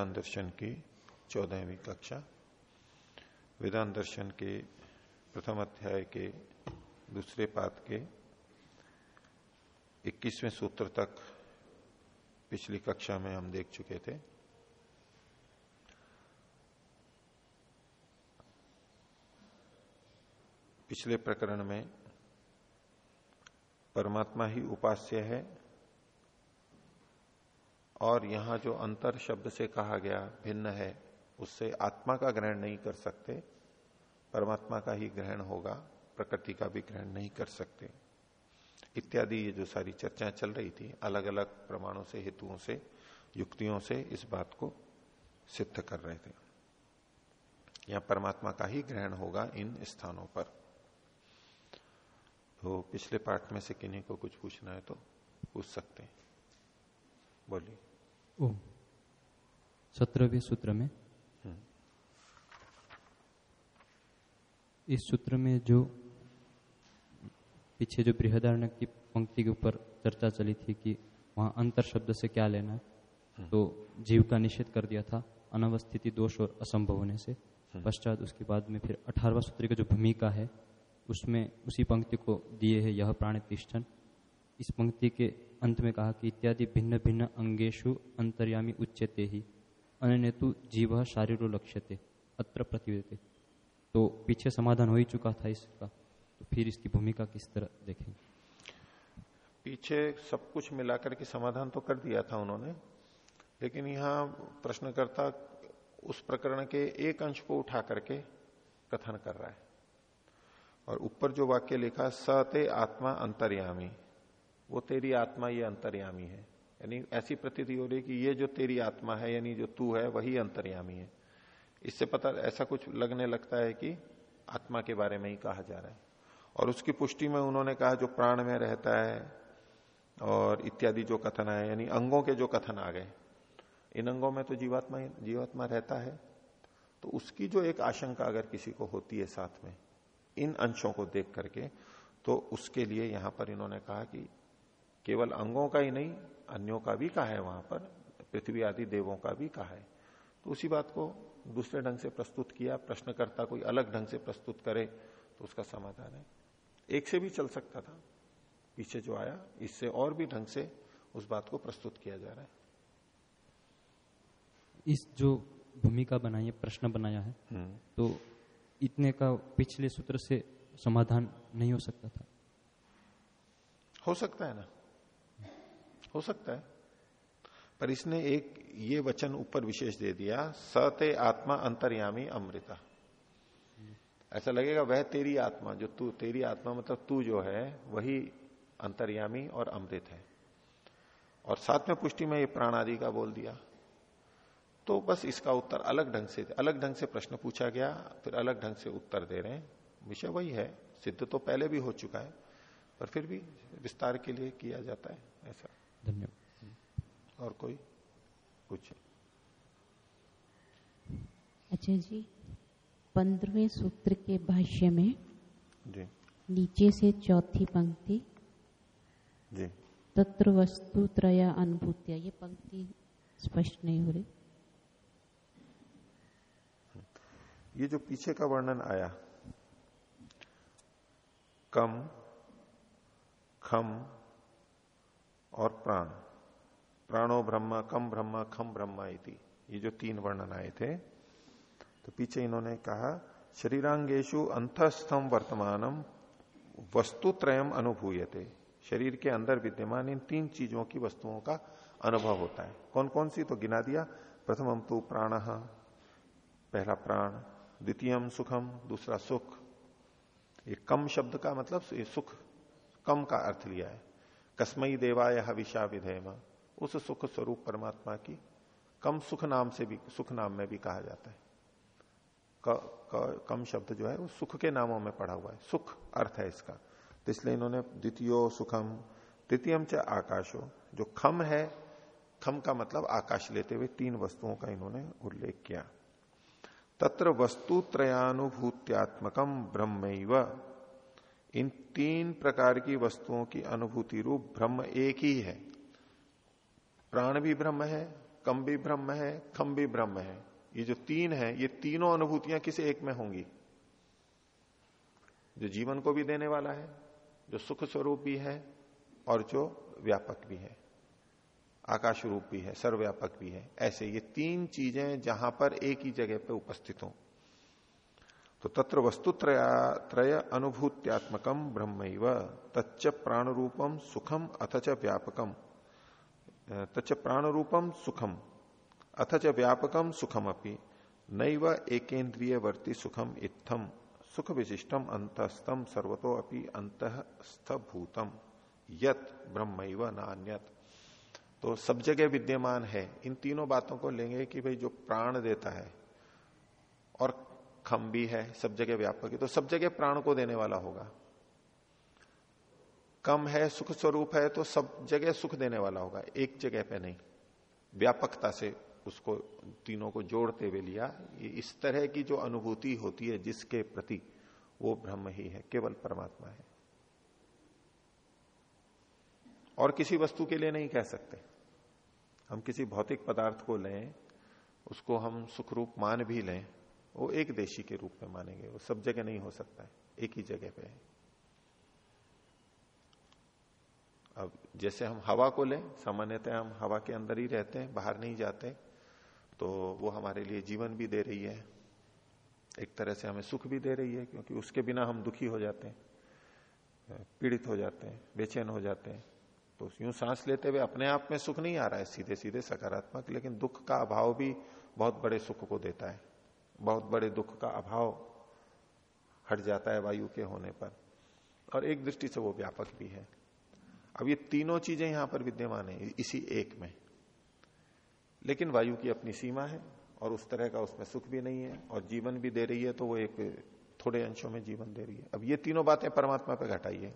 वेदांत दर्शन की चौदहवीं कक्षा। वेदांत दर्शन के प्रथम अध्याय के दूसरे पाद के 21वें सूत्र तक पिछली कक्षा में हम देख चुके थे। पिछले प्रकरण में परमात्मा ही उपास्य है और यहाँ जो अंतर शब्द से कहा गया भिन्न है, उससे आत्मा का ग्रहण नहीं कर सकते, परमात्मा का ही ग्रहण होगा, प्रकृति का भी ग्रहण नहीं कर सकते। इत्यादि ये जो सारी चर्चाएँ चल रही थी अलग अलग प्रमाणों से, हेतुओं से, युक्तियों से इस बात को सिद्ध कर रहे थे। यहाँ परमात्मा का ही ग्रहण होगा इन स्थानों पर। तो पिछले पार्ट में से किन्हीं को कुछ पूछना है तो पूछ सकते हैं। बोलिए। ओ। सत्रहवें सूत्र में। इस सूत्र में जो पीछे जो बृहदारण्य की पंक्ति के ऊपर चर्चा चली थी कि वहाँ अंतर शब्द से क्या लेना है तो जीव का निषेध कर दिया था अनवस्थिति दोष और असंभव होने से। पश्चात उसके बाद में फिर अठारवा सूत्र की जो भूमिका है उसमें उसी पंक्ति को दिए है यह प्राणितिष्ठन। इस पंक्ति के अंत में कहा कि इत्यादि भिन्न भिन्न अंगेशु अंतर्यामी उच्चते ही। अन्य तो जीव शारीरो लक्ष्यते, अत्र प्रतिवेदते। तो पीछे समाधान हो ही चुका था इसका। तो फिर इसकी भूमिका किस तरह देखें? पीछे सब कुछ मिलाकर के समाधान तो कर दिया था उन्होंने, लेकिन यहाँ प्रश्नकर्ता उस प्रकरण के एक अंश को उठा करके कथन कर रहा है। और ऊपर जो वाक्य लिखा, सते आत्मा अंतर्यामी। वो तेरी आत्मा ये अंतर्यामी है। यानी ऐसी प्रतीति हो रही कि ये जो तेरी आत्मा है, यानी जो तू है, वही अंतर्यामी है। इससे पता, ऐसा कुछ लगने लगता है कि आत्मा के बारे में ही कहा जा रहा है। और उसकी पुष्टि में उन्होंने कहा, जो प्राण में रहता है और इत्यादि जो कथन है यानी अंगों के जो कथन आ गए, इन अंगों में तो जीवात्मा जीवात्मा रहता है। तो उसकी जो एक आशंका अगर किसी को होती है साथ में, इन अंशों को देख करके तो उसके लिए यहाँ पर इन्होंने कहा कि केवल अंगों का ही नहीं अन्यों का भी कहा है वहाँ पर पृथ्वी आदि देवों का भी कहा है। तो उसी बात को दूसरे ढंग से प्रस्तुत किया प्रश्नकर्ता कोई अलग ढंग से प्रस्तुत करे तो उसका समाधान है। एक से भी चल सकता था पीछे जो आया इससे और भी ढंग से उस बात को प्रस्तुत किया जा रहा है। इस जो भूमिका बनाई है प्रश्न बनाया है तो इतने का पिछले सूत्र से समाधान नहीं हो सकता था। हो सकता है ना? हो सकता है। पर इसने एक ये वचन ऊपर विशेष दे दिया, सते आत्मा अंतर्यामी अमृता। ऐसा लगेगा, वह तेरी आत्मा, जो तू, तेरी आत्मा मतलब तू जो है, वही अंतर्यामी और अमृत है। और साथ में पुष्टि में ये प्राण आदि का बोल दिया। तो बस इसका उत्तर अलग ढंग से, अलग ढंग से प्रश्न पूछा गया, फिर अलग ढंग से उत्तर दे रहे हैं। विषय वही है, सिद्ध तो पहले भी हो चुका है, पर फिर भी विस्तार के लिए किया जाता है, ऐसा। धन्यवाद। और कोई? कुछ? अच्छा जी पंद्रहवें सूत्र के भाष्य में जी। नीचे से चौथी पंक्ति जी। तत्र वस्तु त्रया अनुभूत्या। ये पंक्ति स्पष्ट नहीं हो रही। ये जो पीछे का वर्णन आया कम खम और प्राण। प्राणो ब्रह्म, कम ब्रह्म, खम ब्रह्म इति। ये जो तीन वर्णन आए थे तो पीछे इन्होंने कहा शरीरांगेशु अंतस्थम वर्तमानम वस्तु त्रयम अनुभूयते। शरीर के अंदर विद्यमान इन तीन चीज़ों की वस्तुओं का अनुभव होता है। कौन कौन सी? तो गिना दिया। प्रथम तो प्राण, पहला प्राण। द्वितीयम सुखम दूसरा सुख। ये कम शब्द का मतलब सुख, कम का अर्थ लिया है। कस्मई देवाय हविषा विधेम। उस सुख स्वरूप परमात्मा की कम सुख नाम से भी सुख नाम में भी कहा जाता है। क, क, कम शब्द जो है वो सुख के नामों में पढ़ा हुआ है। सुख अर्थ है इसका। इसलिए इन्होंने द्वितीय सुखम तृतीयम च आकाशो। जो खम है खम का मतलब आकाश लेते हुए तीन वस्तुओं का इन्होंने उल्लेख किया। तत्र वस्तु त्रयानुभूत्यात्मकम ब्रह्म इन तीन प्रकार की वस्तुओं की अनुभूति रूप ब्रह्म एक ही है। प्राण भी ब्रह्म है, कम भी ब्रह्म है, खम भी ब्रह्म है। ये जो तीन है, ये तीनों अनुभूतियाँ किसी एक में होंगी? जो जीवन को भी देने वाला है, जो सुख स्वरूप भी है, और जो व्यापक भी है। आकाश रूप भी है, सर्वव्यापक भी है। ऐसे ये तीन चीज़ें जहाँ पर एक ही जगह पर उपस्थित हो। तो तत्र वस्तु त्रय अनुभूत्यात्मकम ब्रह्म तच्च प्राण रूपम सुखम अथच व्यापकम। तच प्राण रूपम सुखम अथच व्यापकम सुखम अपनी नैव एकेन्द्रिय वर्ती सुखम इत्थम सुख विशिष्टम अंतस्तम सर्वतो अपि अंतस्थ यत ब्रह्म नान्यत। तो सब जगह विद्यमान है, इन तीनों बातों को लेंगे कि भाई जो प्राण देता है, और खम भी है सब जगह व्यापक है तो सब जगह प्राण को देने वाला होगा। कम है, सुख स्वरूप है तो सब जगह सुख देने वाला होगा, एक जगह पे नहीं। व्यापकता से उसको, तीनों को जोड़ते हुए लिया इस तरह की जो अनुभूति होती है, जिसके प्रति वो ब्रह्म ही है, केवल परमात्मा है। और किसी वस्तु के लिए नहीं कह सकते। हम किसी भौतिक पदार्थ को लें, उसको हम सुखरूप मान भी लें वो एक देशी के रूप में मानेंगे। वो सब जगह नहीं हो सकता है। एक ही जगह पे है। अब जैसे हम हवा को लें, सामान्यतः हम हवा के अंदर ही रहते हैं, बाहर नहीं जाते तो वो हमारे लिए जीवन भी दे रही है। एक तरह से हमें सुख भी दे रही है, क्योंकि उसके बिना हम दुखी हो जाते हैं, पीड़ित हो जाते हैं, बेचैन हो जाते हैं। तो यूँ सांस लेते हुए अपने आप में सुख नहीं आ रहा है सीधे सीधे सकारात्मक, लेकिन दुख का अभाव भी बहुत बड़े सुख को देता है। बहुत बड़े दुख का अभाव हट जाता है वायु के होने पर। और एक दृष्टि से वो व्यापक भी है। अब ये तीनों चीज़ें यहाँ पर विद्यमान है, इसी एक में। लेकिन वायु की अपनी सीमा है, और उस तरह का उसमें सुख भी नहीं है, और जीवन भी दे रही है तो वो एक थोड़े अंशों में जीवन दे रही है। अब ये तीनों बातें परमात्मा पर घटाइए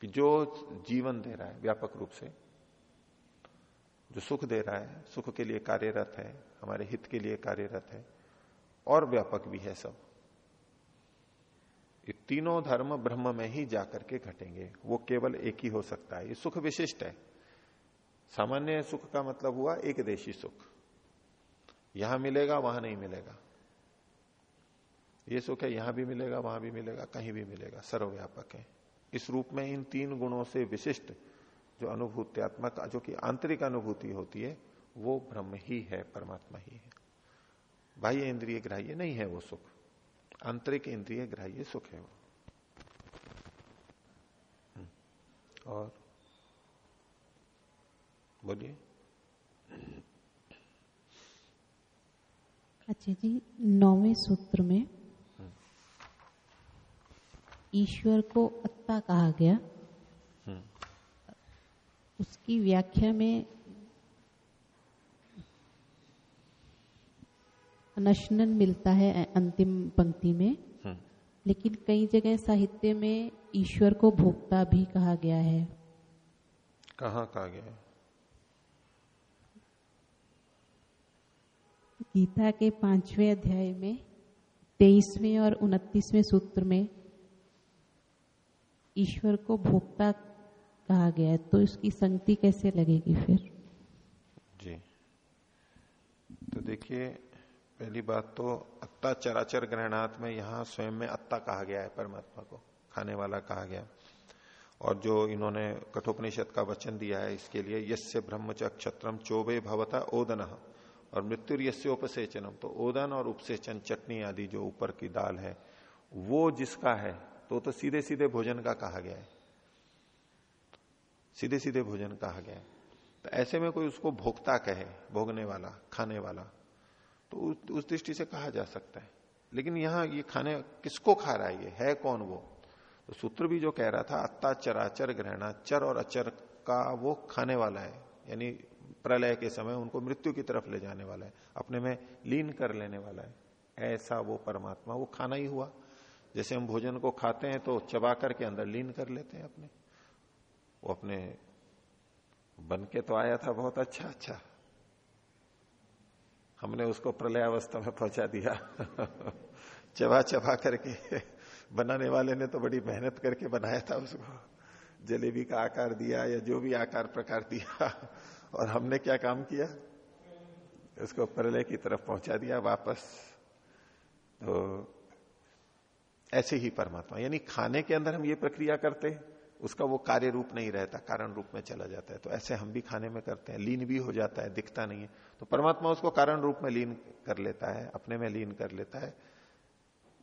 कि जो जीवन दे रहा है, व्यापक रूप से, जो सुख दे रहा है, सुख के लिए कार्यरत है, हमारे हित के लिए कार्यरत है और व्यापक भी है सब। ये तीनों धर्म ब्रह्म में ही जाकर के घटेंगे। वो केवल एक ही हो सकता है। ये सुख विशिष्ट है। सामान्य सुख का मतलब हुआ एक देशी सुख। यहाँ मिलेगा, वहाँ नहीं मिलेगा। ये सुख है, यहाँ भी मिलेगा, वहाँ भी मिलेगा, कहीं भी मिलेगा। सर्वव्यापक है। इस रूप में इन तीन गुणों से विशिष्ट जो अनुभूत्यात्मक, जो कि आंतरिक अनुभूति होती है, वो ब्रह्म ही है, परमात्मा ही है। बाह्य इंद्रिय ग्राह्य नहीं है वो सुख। आंतरिक इंद्रिय ग्राह्य सुख है वो। हम्म। और बोलिए। अच्छा जी नौवे सूत्र में ईश्वर को अत्ता कहा गया। उसकी व्याख्या में नशनन मिलता है अंतिम पंक्ति में। हम्म। लेकिन कई जगह साहित्य में ईश्वर को भोक्ता भी कहा गया है। कहा कहा गया है? गीता के पाँचवें अध्याय में तेईसवें और उनतीसवें सूत्र में ईश्वर को भोक्ता कहा गया है। तो इसकी संगति कैसे लगेगी फिर? जी। तो देखिए पहली बात तो अत्ता चराचर ग्रहणात् में यहाँ स्वयं में अत्ता कहा गया है, परमात्मा को। खाने वाला कहा गया। और जो इन्होंने कठोपनिषद का वचन दिया है, इसके लिए यस्य ब्रह्मच क्षत्रम चोबे भवता ओदन। और मृत्यु यस्य उपसेचनम तो ओदन और उपसेचन, चटनी आदि जो ऊपर की दाल है, वो जिसका है तो तो सीधे सीधे भोजन का कहा गया है। सीधे सीधे भोजन कहा गया है। तो ऐसे में कोई उसको भोक्ता कहे, भोगने वाला, खाने वाला। तो उस दृष्टि से कहा जा सकता है। लेकिन यहाँ ये खाने किसको खा रहा है ये? है कौन वो? तो सूत्र भी जो कह रहा था, अत्ता चराचर ग्रहणा चर और अचर का वो खाने वाला है। यानी प्रलय के समय उनको मृत्यु की तरफ़ ले जाने वाला है, अपने में लीन कर लेने वाला है। ऐसा वो परमात्मा, वो खाना ही हुआ। जैसे हम भोजन को खाते हैं तो चबा करके अंदर लीन कर लेते हैं अपने। वो अपने बन के तो आया था, बहुत अच्छा अच्छा। हमने उसको प्रलय अवस्था में पहुँचा दिया। चबा चबा करके, बनाने वाले ने तो बड़ी मेहनत करके बनाया था उसको। जलेबी का आकार दिया या जो भी आकार प्रकार दिया। और हमने क्या काम किया? उसको प्रलय की तरफ़ पहुँचा दिया वापस। तो ऐसे ही परमात्मा, यानी खाने के अंदर हम ये प्रक्रिया करते उसका वो कार्य रूप नहीं रहता, कारण रूप में चला जाता है। तो ऐसे हम भी खाने में करते हैं। लीन भी हो जाता है, दिखता नहीं है। तो परमात्मा उसको कारण रूप में लीन कर लेता है, अपने में लीन कर लेता है।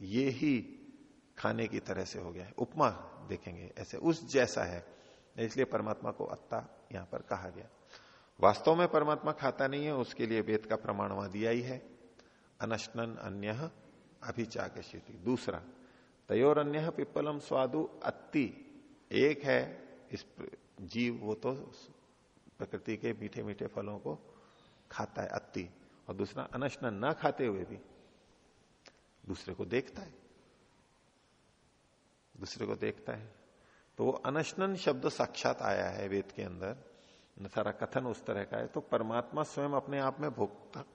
ये ही खाने की तरह से हो गया है। उपमा देखेंगे ऐसे। उस जैसा है। इसलिए परमात्मा को अत्ता यहाँ पर कहा गया। वास्तव में परमात्मा खाता नहीं है, उसके लिए वेद का प्रमाण वहाँ दिया ही है। अनशनन अन्य अभिचाकशिति दूसरा तयोर अन्य पिप्पलम स्वादु अति एक है इस जीव, वो तो प्रकृति के मीठे मीठे फलों को खाता है, अति। और दूसरा, अनशन न खाते हुए भी दूसरे को देखता है। दूसरे को देखता है। तो वो अनशनन शब्द साक्षात आया है वेद के अंदर। सारा कथन उस तरह का है तो परमात्मा स्वयं अपने आप में भोगता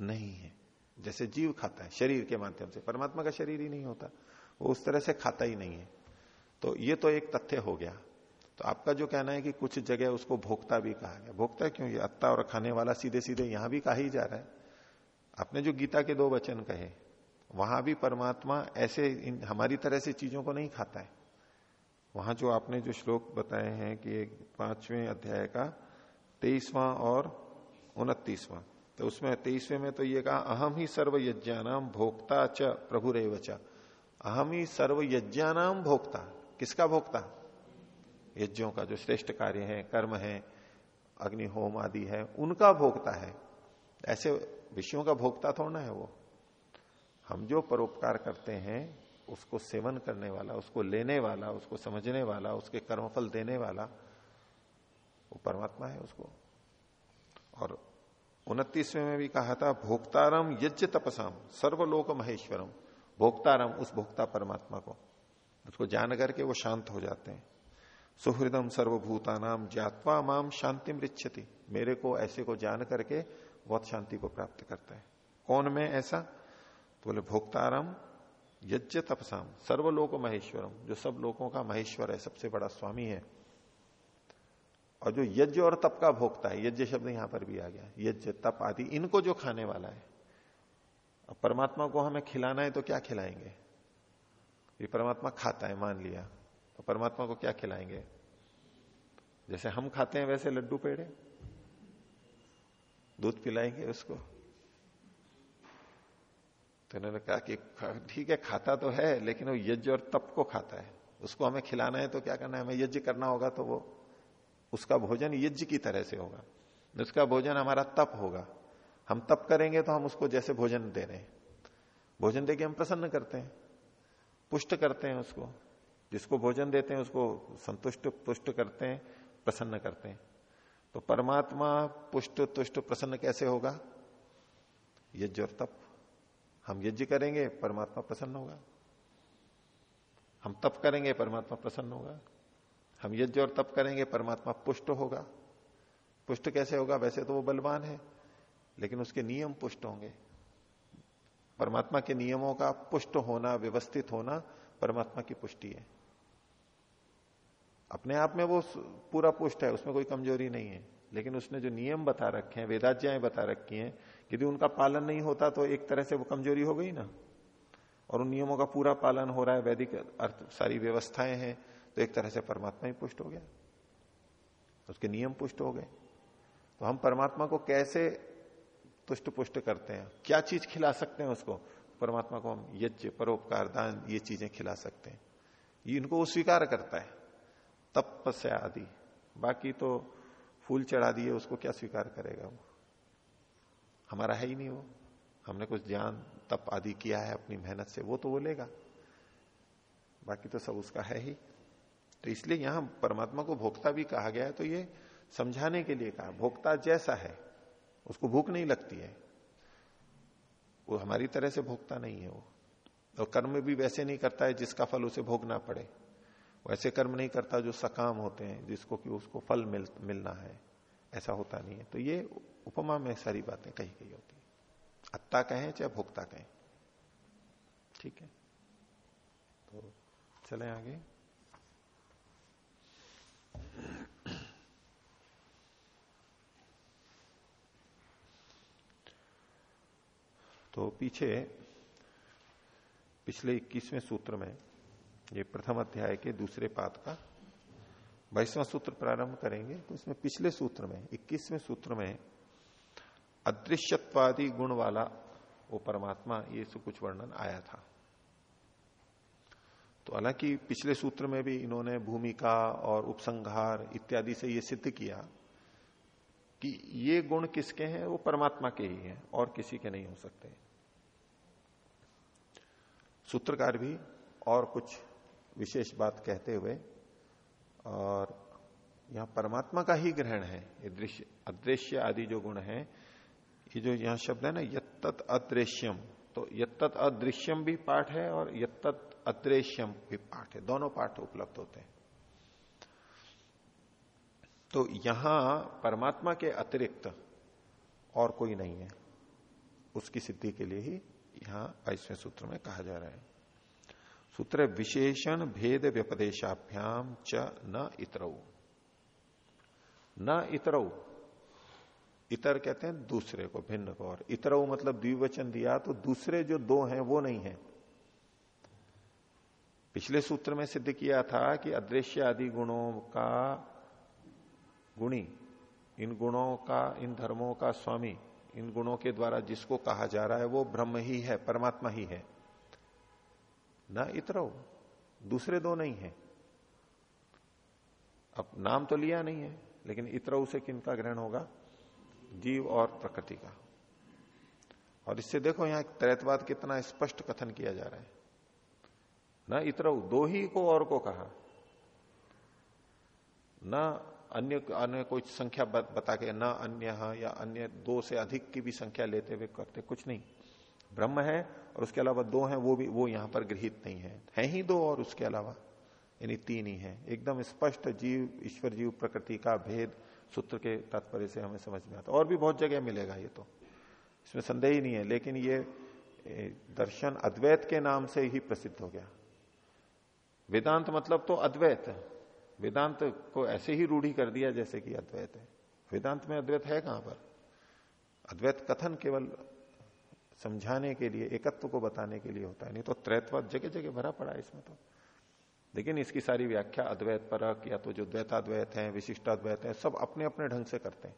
नहीं है। जैसे जीव खाता है, शरीर के माध्यम से। परमात्मा का शरीर ही नहीं होता। वो उस तरह से खाता ही नहीं है। तो ये तो एक तथ्य हो गया। तो आपका जो कहना है कि कुछ जगह उसको भोक्ता भी कहा गया। भोक्ता क्यों? ये अत्ता और खाने वाला सीधे सीधे यहाँ भी कहा ही जा रहा है। आपने जो गीता के दो वचन कहे, वहाँ भी परमात्मा ऐसे इन, हमारी तरह से चीज़ों को नहीं खाता है। वहाँ जो आपने जो श्लोक बताए हैं कि पाँचवें अध्याय का तेईसवां और उनतीसवां तो उसमें तेईसवें में तो ये कहा, अहम ही सर्व यज्ञानाम भोक्ता च प्रभु रेवचा अहम ही सर्व यज्ञानाम भोक्ता। किसका भोक्ता यज्ञों का जो श्रेष्ठ कार्य है, कर्म है अग्निहोम आदि है, उनका भोक्ता है। ऐसे विषयों का भोक्ता थोड़ा है वो। हम जो परोपकार करते हैं, उसको सेवन करने वाला, उसको लेने वाला, उसको समझने वाला, उसके कर्मफल देने वाला, वो परमात्मा है उसको। और उनतीसवें में भी कहा था भोक्तारम यज्ञ तपसाम सर्वलोक महेश्वरम भोक्तारम उस भोक्ता परमात्मा को। उसको जान करके वो शांत हो जाते हैं। सुहृदम सर्वभूता नाम ज्ञातवा माम शांति मृक्षति मेरे को ऐसे को जान करके बहुत शांति को प्राप्त करता है। कौन में ऐसा? तो बोले, भोक्ताराम यज्ञ तपसाम। सर्वलोक महेश्वरम। जो सब लोगों का महेश्वर है, सबसे बड़ा स्वामी है। और जो यज्ञ और तप का भोगता है, यज्ञ शब्द यहाँ पर भी आ गया। यज्ञ, तप आदि, इनको जो खाने वाला है। अब परमात्मा को हमें खिलाना है तो क्या खिलाएँगे? ये परमात्मा खाता है, मान लिया। तो परमात्मा को क्या खिलाएँगे? जैसे हम खाते हैं, वैसे लड्डू पेड़े। दूध पिलाएँगे उसको। तो इन्होंने कहा कि ठीक है, खाता तो है, लेकिन वो यज्ञ और तप को खाता है। उसको हमें खिलाना है तो क्या करना है? हमें यज्ञ करना होगा तो वो, उसका भोजन यज्ञ की तरह से होगा। उसका भोजन हमारा तप होगा। हम तप करेंगे तो हम उसको जैसे भोजन दे रहे हैं। भोजन देके हम प्रसन्न करते हैं। पुष्ट करते हैं उसको। जिसको भोजन देते हैं, उसको संतुष्ट, पुष्ट करते हैं, प्रसन्न करते हैं। तो परमात्मा पुष्ट, तुष्ट, प्रसन्न कैसे होगा? यज्ञ और तप। हम यज्ञ करेंगे, परमात्मा प्रसन्न होगा। हम तप करेंगे, परमात्मा प्रसन्न होगा। हम यज्ञ और तप करेंगे, परमात्मा पुष्ट होगा। पुष्ट कैसे होगा? वैसे तो वो बलवान है, लेकिन उसके नियम पुष्ट होंगे। परमात्मा के नियमों का पुष्ट होना, व्यवस्थित होना परमात्मा की पुष्टि है। अपने आप में वो पूरा पुष्ट है, उसमें कोई कमज़ोरी नहीं है। लेकिन उसने जो नियम बता रखे हैं वेदाज्ञाएँ बता रखी हैं यदि उनका पालन नहीं होता तो एक तरह से वो कमज़ोरी हो गई ना। और उन नियमों का पूरा पालन हो रहा है, वैदिक अर्थ, सारी व्यवस्थाएँ हैं तो एक तरह से परमात्मा ही पुष्ट हो गया। उसके नियम पुष्ट हो गए। तो हम परमात्मा को कैसे तुष्ट पुष्ट करते हैं। क्या चीज़ खिला सकते हैं उसको? परमात्मा को हम यज्ञ, परोपकार, दान, ये चीज़ें खिला सकते हैं। ये इनको वो स्वीकार करता है। तपस्या आदि। बाकी तो फूल चढ़ा दिए, उसको क्या स्वीकार करेगा वो? हमारा है ही नहीं वो। हमने कुछ ज्ञान, तप आदि किया है अपनी मेहनत से, वो तो वो लेगा। बाकी तो सब उसका है ही। तो इसलिए यहाँ परमात्मा को भोक्ता भी कहा गया है तो ये समझाने के लिए कहा, भोक्ता जैसा है। उसको भूख नहीं लगती है। वो हमारी तरह से भोगता नहीं है वो। और कर्म भी वैसे नहीं करता है जिसका फल उसे भोगना पड़े। वैसे कर्म नहीं करता जो सकाम होते हैं जिसको कि उसको फल मिल, मिलना है। ऐसा होता नहीं है। तो ये उपमा में सारी बातें कही गई होती है। अत्ता कहें चाहे भोक्ता कहें। ठीक है? तो चले आगे। तो पीछे पिछले 21वें सूत्र में, ये प्रथम अध्याय के दूसरे पाद का बाईसवां सूत्र प्रारंभ करेंगे तो इसमें पिछले सूत्र में 21वें सूत्र में अदृश्यत्वादी गुण वाला वो परमात्मा, ये सब कुछ वर्णन आया था। तो हालाँकि पिछले सूत्र में भी इन्होंने भूमिका और उपसंहार इत्यादि से ये सिद्ध किया कि ये गुण किसके हैं? वो परमात्मा के ही हैं, और किसी के नहीं हो सकते। सूत्रकार भी और कुछ विशेष बात कहते हुए, और यहाँ परमात्मा का ही ग्रहण है, ये दृश्य, अदृश्य आदि जो गुण है, ये जो यहाँ शब्द है ना यत्त अदृश्यम तो यत्त अदृश्यम भी पाठ है और यत्त अदृश्यम भी पाठ है, दोनों पाठ उपलब्ध होते हैं। तो यहाँ परमात्मा के अतिरिक्त और कोई नहीं है। उसकी सिद्धि के लिए ही यहाँ बाईसवें सूत्र में कहा जा रहा है। सूत्र विशेषण भेद व्यपदेशाभ्याम च न इतरऊ न इतरऊ इतर कहते हैं दूसरे को, भिन्न को। और इतरऊ मतलब द्विवचन दिया तो दूसरे जो दो हैं वो नहीं है। पिछले सूत्र में सिद्ध किया था कि अदृश्य आदि गुणों का गुणी, इन गुणों का, इन धर्मों का स्वामी, इन गुणों के द्वारा जिसको कहा जा रहा है, वो ब्रह्म ही है, परमात्मा ही है। ना इतरो, दूसरे दो नहीं है। अब नाम तो लिया नहीं है, लेकिन इतरऊ से किनका ग्रहण होगा? जीव और प्रकृति का। और इससे देखो यहाँ त्रैतवाद कितना स्पष्ट कथन किया जा रहा है। ना इतरऊ दो ही को और को कहा। न अन्य अन्य कोई संख्या बता के न अन्य या अन्य दो से अधिक की भी संख्या लेते हुए करते, कुछ नहीं। ब्रह्म है और उसके अलावा दो हैं, वो भी, वो यहाँ पर गृहित नहीं है। है ही दो और उसके अलावा, यानी तीन ही है। एकदम स्पष्ट जीव, ईश्वर जीव प्रकृति का भेद सूत्र के तात्पर्य से हमें समझ में आता और भी बहुत जगह मिलेगा ये तो। इसमें संदेह ही नहीं है, लेकिन ये दर्शन अद्वैत के नाम से ही प्रसिद्ध हो गया। वेदांत मतलब तो अद्वैत वेदांत को ऐसे ही रूढ़ी कर दिया जैसे कि अद्वैत है। वेदांत में अद्वैत है कहाँ पर? अद्वैत कथन केवल समझाने के लिए, एकत्व को बताने के लिए होता है, नहीं तो त्रैतवाद जगह जगह भरा पड़ा है इसमें तो। लेकिन इसकी सारी व्याख्या अद्वैत, परक, या तो जो द्वैताद्वैत है, विशिष्टाद्वैत है, सब अपने अपने ढंग से करते हैं।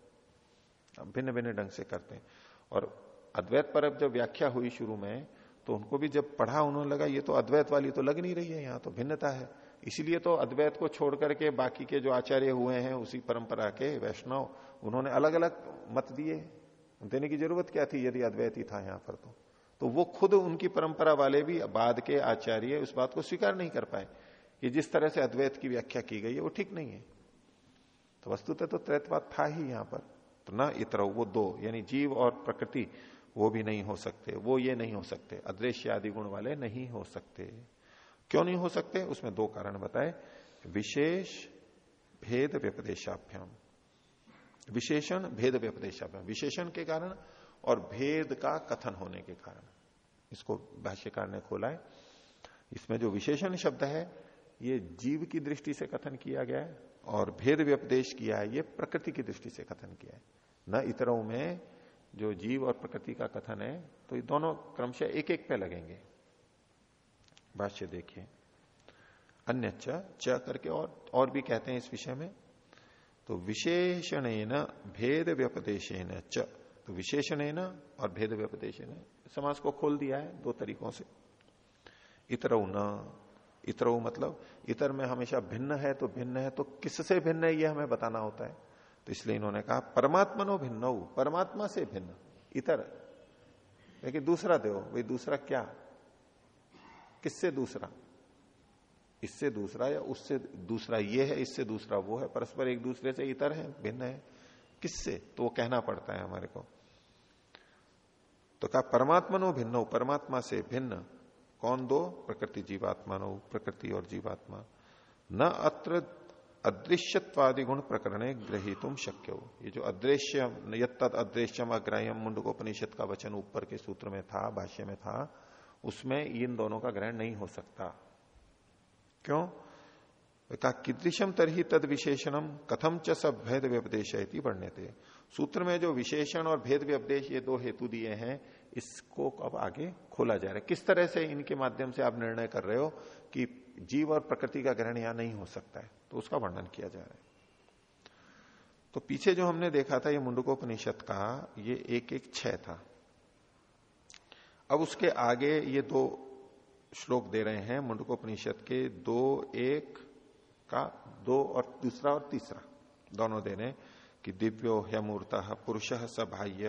भिन्न भिन्न ढंग से करते हैं। और अद्वैत, परक जब व्याख्या हुई शुरू में तो उनको भी जब पढ़ा उन्होंने लगा, ये तो अद्वैत वाली तो लग नहीं रही है, यहाँ तो भिन्नता है। इसीलिए तो अद्वैत को छोड़ करके बाकी के जो आचार्य हुए हैं, उसी परंपरा के वैष्णव, उन्होंने अलग अलग मत दिए। देने की ज़रूरत क्या थी यदि अद्वैत ही था यहाँ पर तो? तो वो खुद उनकी परंपरा वाले भी बाद के आचार्य उस बात को स्वीकार नहीं कर पाए कि जिस तरह से अद्वैत की व्याख्या की गई है, वो ठीक नहीं है। तो वस्तुतः तो त्रैतवाद था ही यहाँ पर। तो ना इतर, वो दो, यानी जीव और प्रकृति, वो भी नहीं हो सकते, वो ये नहीं हो सकते, अदृश्य आदि गुण वाले नहीं हो सकते। क्यों नहीं हो सकते? उसमें दो कारण बताए। विशेष भेद व्यपदेशाभ्याम। विशेषण, भेद व्यपदेशाभ्याम। विशेषण के कारण और भेद का कथन होने के कारण। इसको भाष्यकार ने खोला है। इसमें जो विशेषण शब्द है, ये जीव की दृष्टि से कथन किया गया है और भेद व्यपदेश किया है, ये प्रकृति की दृष्टि से कथन किया है। न इतरों में जो जीव और प्रकृति का कथन है तो ये दोनों क्रमशः एक एक पे लगेंगे। भाष्य देखिए अन्य च करके और और भी कहते हैं इस विषय में। तो विशेषण भेद व्यपदेशन च। तो विशेषण और भेद व्यपदेशन। समाज को खोल दिया है दो तरीकों से। इतरऊ न इतरऊ मतलब इतर में हमेशा भिन्न है तो भिन्न है तो किससे भिन्न है ये हमें बताना होता है। तो इसलिए इन्होंने कहा परमात्मा नो भिन्न, परमात्मा से भिन्न, इतर। लेकिन दूसरा देव भाई दूसरा क्या? किससे दूसरा? इससे दूसरा या उससे दूसरा ये है, इससे दूसरा वो है, परस्पर एक दूसरे से इतर है, भिन्न है। किससे? तो वो कहना पड़ता है हमारे को। तो कहा, परमात्मनो भिन्न, परमात्मा से भिन्न, कौन दो? प्रकृति जीवात्मा नो प्रकृति और जीवात्मा। न अत्र अदृश्यवादि गुण प्रकरण ग्रही तुम शक्य। हो ये जो अदृश्य अदृश्यम अग्राह्यम मुंडकोपनिषद का वचन ऊपर के सूत्र में था, भाष्य में था उसमें इन दोनों का ग्रहण नहीं हो सकता। क्यों? कहा कीदृशम तरही तद विशेषणम कथम च सब भेद व्यपदेश बढ़ने थे सूत्र में जो विशेषण और भेद व्यपदेश ये दो हेतु दिए हैं, इसको अब आगे खोला जा रहा है। किस तरह से इनके माध्यम से आप निर्णय कर रहे हो कि जीव और प्रकृति का ग्रहण यहाँ नहीं हो सकता है तो उसका वर्णन किया जा रहा है। तो पीछे जो हमने देखा था, ये मुंडकोपनिषद का, ये एक एक छह था। अब उसके आगे ये दो श्लोक दे रहे हैं, मुंडकोपनिषद के दो, एक का दो और दूसरा और तीसरा। दोनों दे रहे कि दिव्यो ह्यमूर्त पुरुष सभाह्य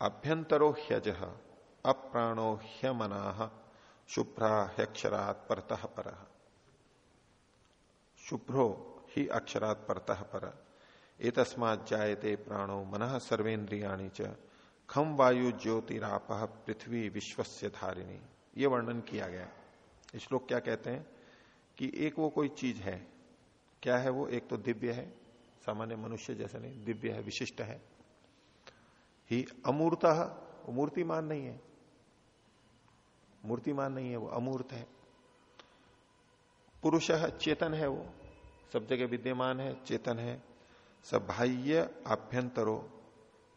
अभ्यंतरो ह्यज, अप्राणो ह्यमना, शुभ्रा ह्यक्षरात परत पर। शुभ्रो ही अक्षरात परत पर। एतस्मात जायते प्राणो मन सर्वेन्द्रिया च खम वायु ज्योतिराप पृथ्वी विश्वस्य धारिणी। ये वर्णन किया गया इस श्लोक क्या कहते हैं? कि एक वो कोई चीज़ है। क्या है वो? एक तो दिव्य है। सामान्य मनुष्य जैसा नहीं, दिव्य है, विशिष्ट है। ही अमूर्त मूर्तिमान नहीं है। मूर्तिमान नहीं है, वो अमूर्त है। पुरुष चेतन है वो। सब जगह विद्यमान है, चेतन है। सब सबाह्य आभ्यंतरो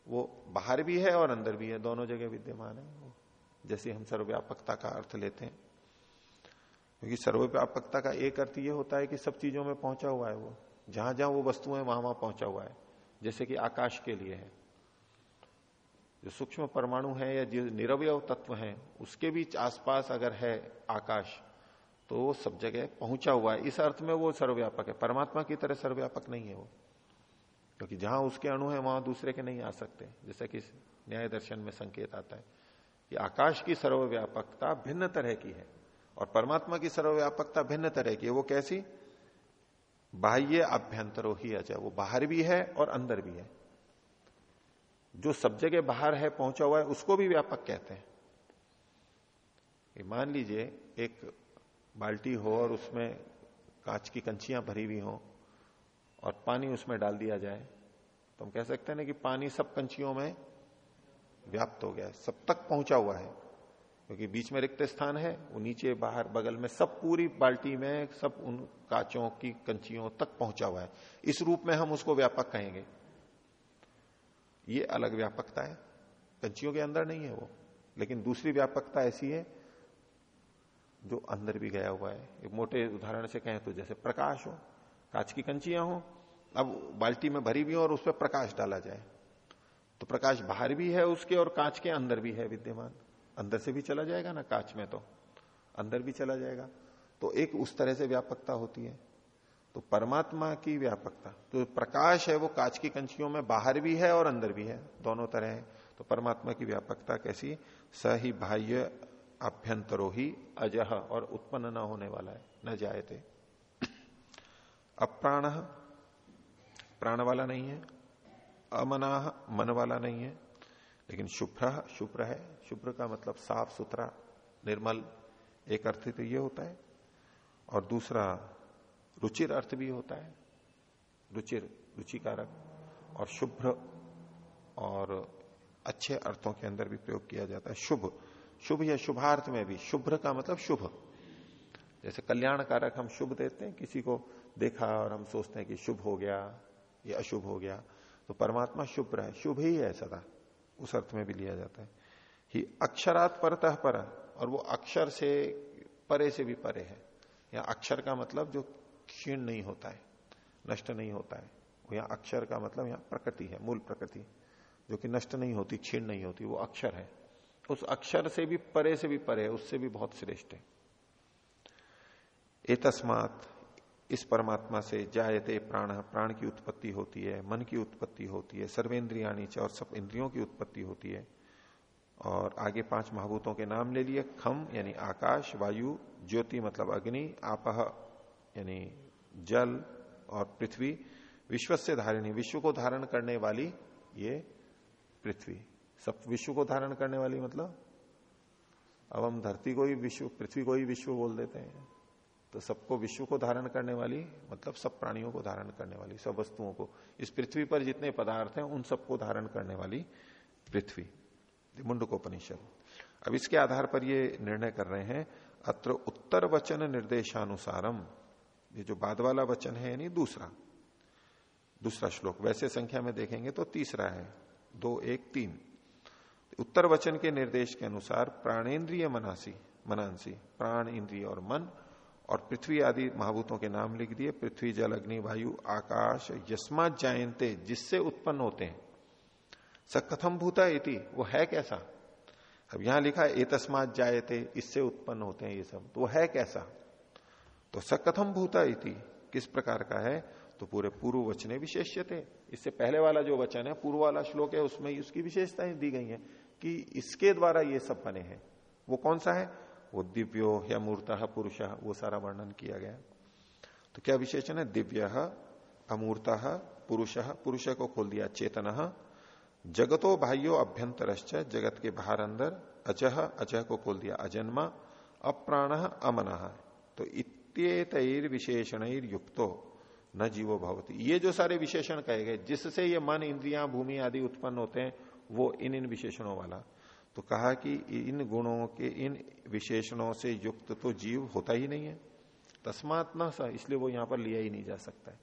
वो बाहर भी है और अंदर भी है, दोनों जगह विद्यमान है जैसे हम सर्वव्यापकता का अर्थ लेते हैं। क्योंकि सर्वव्यापकता का एक अर्थ ये होता है कि सब चीज़ों में पहुँचा हुआ है वो। जहाँ जहाँ वो वस्तु है, वहाँ वहाँ पहुँचा हुआ है। जैसे कि आकाश के लिए है। जो सूक्ष्म परमाणु है या जो निरवय तत्व है, उसके बीच आसपास अगर है आकाश तो वो सब जगह पहुँचा हुआ है। इस अर्थ में वो सर्वव्यापक है। परमात्मा की तरह सर्वव्यापक नहीं है वो। क्योंकि जहाँ उसके अणु है, वहाँ दूसरे के नहीं आ सकते। जैसे कि न्याय दर्शन में संकेत आता है कि आकाश की सर्वव्यापकता भिन्न तरह की है और परमात्मा की सर्वव्यापकता भिन्न तरह की है। वो कैसी? बाह्य अभ्यंतरो ही अजय वो बाहर भी है और अंदर भी है। जो सब जगह बाहर है, पहुँचा हुआ है, उसको भी व्यापक कहते हैं। मान लीजिए, एक बाल्टी हो और उसमें कांच की कंचियाँ भरी हुई हो और पानी उसमें डाल दिया जाए तो हम कह सकते हैं ना कि पानी सब कंचियों में व्याप्त हो गया है, सब तक पहुँचा हुआ है, क्योंकि बीच में रिक्त स्थान है, वो नीचे बाहर बगल में सब पूरी बाल्टी में, सब उन कांचों की कंचियों तक पहुँचा हुआ है। इस रूप में हम उसको व्यापक कहेंगे। ये अलग व्यापकता है। कंचियों के अंदर नहीं है वो, लेकिन दूसरी व्यापकता ऐसी है जो अंदर भी गया हुआ है। एक मोटे उदाहरण से कहें तो जैसे प्रकाश हो, कांच की कंचियाँ हो अब बाल्टी में भरी भी हो और उस पर प्रकाश डाला जाए। तो प्रकाश बाहर भी है उसके और कांच के अंदर भी है विद्यमान। अंदर से भी चला जाएगा ना कांच में तो? अंदर भी चला जाएगा। तो एक उस तरह से व्यापकता होती है। तो परमात्मा की व्यापकता। तो प्रकाश है वो कांच की कंचियों में बाहर भी है और अंदर भी है। दोनों तरह है। तो परमात्मा की व्यापकता कैसी? स ही बाह्य अभ्यंतरो ही अजह और उत्पन्न न होने वाला है। न जाए थे अप्राण प्राण वाला नहीं है, अमनाह मन वाला नहीं है, लेकिन शुभ्र शुभ्र है। शुभ्र का मतलब साफ़ सुथरा, निर्मल, एक अर्थ तो ये होता है। और दूसरा, रुचिर अर्थ भी होता है। रुचिर, रुचिकारक और शुभ्र और अच्छे अर्थों के अंदर भी प्रयोग किया जाता है। शुभ शुभ या शुभार्थ में भी, शुभ्र का मतलब शुभ। जैसे कल्याणकारक हम शुभ देते हैं, किसी को देखा और हम सोचते हैं कि शुभ हो गया या अशुभ हो गया। तो परमात्मा शुभ है शुभ ही है सदा। उस अर्थ में भी लिया जाता है। ही अक्षरात परतः पर, और वो अक्षर से परे से भी परे है। या अक्षर का मतलब जो क्षीण नहीं होता है, नष्ट नहीं होता है। वो यहाँ अक्षर का मतलब यहाँ प्रकृति है, मूल प्रकृति। जो कि नष्ट नहीं होती, क्षीण नहीं होती, वो अक्षर है। उस अक्षर से भी परे से भी परे उससे भी बहुत श्रेष्ठ है। एतस्मात इस परमात्मा से जायते प्राण प्राण की उत्पत्ति होती है, मन की उत्पत्ति होती है सर्वेन्द्रियाणी और सब इंद्रियों की उत्पत्ति होती है। और आगे पाँच महाभूतों के नाम ले लिए, खम यानी आकाश, वायु, ज्योति मतलब अग्नि, आपह यानी जल और पृथ्वी विश्व से धारिणी, विश्व को धारण करने वाली ये पृथ्वी। सब विश्व को धारण करने वाली मतलब? अब हम धरती को ही विश्व, पृथ्वी को ही विश्व बोल देते हैं। तो सबको विश्व को धारण करने वाली मतलब सब प्राणियों को धारण करने वाली, सब वस्तुओं को। इस पृथ्वी पर जितने पदार्थ हैं, उन सबको धारण करने वाली पृथ्वी। मुंडकोपनिषद अब इसके आधार पर ये निर्णय कर रहे हैं, अत्र उत्तर वचन निर्देशानुसारम। ये जो बाद वाला वचन है, यानी दूसरा। दूसरा श्लोक। वैसे संख्या में देखेंगे तो तीसरा है। दो, एक, तीन। उत्तर वचन के निर्देश के अनुसार प्राणेन्द्रिय मनासी, मनांसी, प्राण, इंद्रिय और मन और पृथ्वी आदि महाभूतों के नाम लिख दिए, पृथ्वी, जल, अग्नि, वायु, आकाश यस्मात जायंते जिससे उत्पन्न होते हैं। सकथम भूता इति, वो है कैसा? अब यहाँ लिखा है तस्मात जायते, इससे उत्पन्न होते हैं ये सब तो वो है कैसा? तो स कथम भूता इति, किस प्रकार का है? तो पूरे पूर्व वचने विशेष्य थे इससे पहले वाला जो वचन है, पूर्व वाला श्लोक है, उसमें उसकी विशेषताएँ दी गई हैं कि इसके द्वारा ये सब बने हैं। वो कौन सा है? दिव्यो या मूर्त पुरुष, वो सारा वर्णन किया गया। तो क्या विशेषण है? दिव्य, अमूर्त, पुरुष पुरुष को खोल दिया, चेतन। जगतो बाह्यो अभ्यंतरश्च, जगत के बाहर अंदर अचह अचह को खोल दिया, अजन्मा, अप्राण, अमन। तो इत्येतर विशेषण युक्तो, न जीवो भवती। ये जो सारे विशेषण कहे गए, जिससे ये मन, इंद्रियाँ, भूमि आदि उत्पन्न होते हैं, वो इन इन विशेषणों वाला। तो कहा कि इन गुणों के, इन विशेषणों से युक्त तो जीव होता ही नहीं है। तस्मात न सा, इसलिए वो यहाँ पर लिया ही नहीं जा सकता है।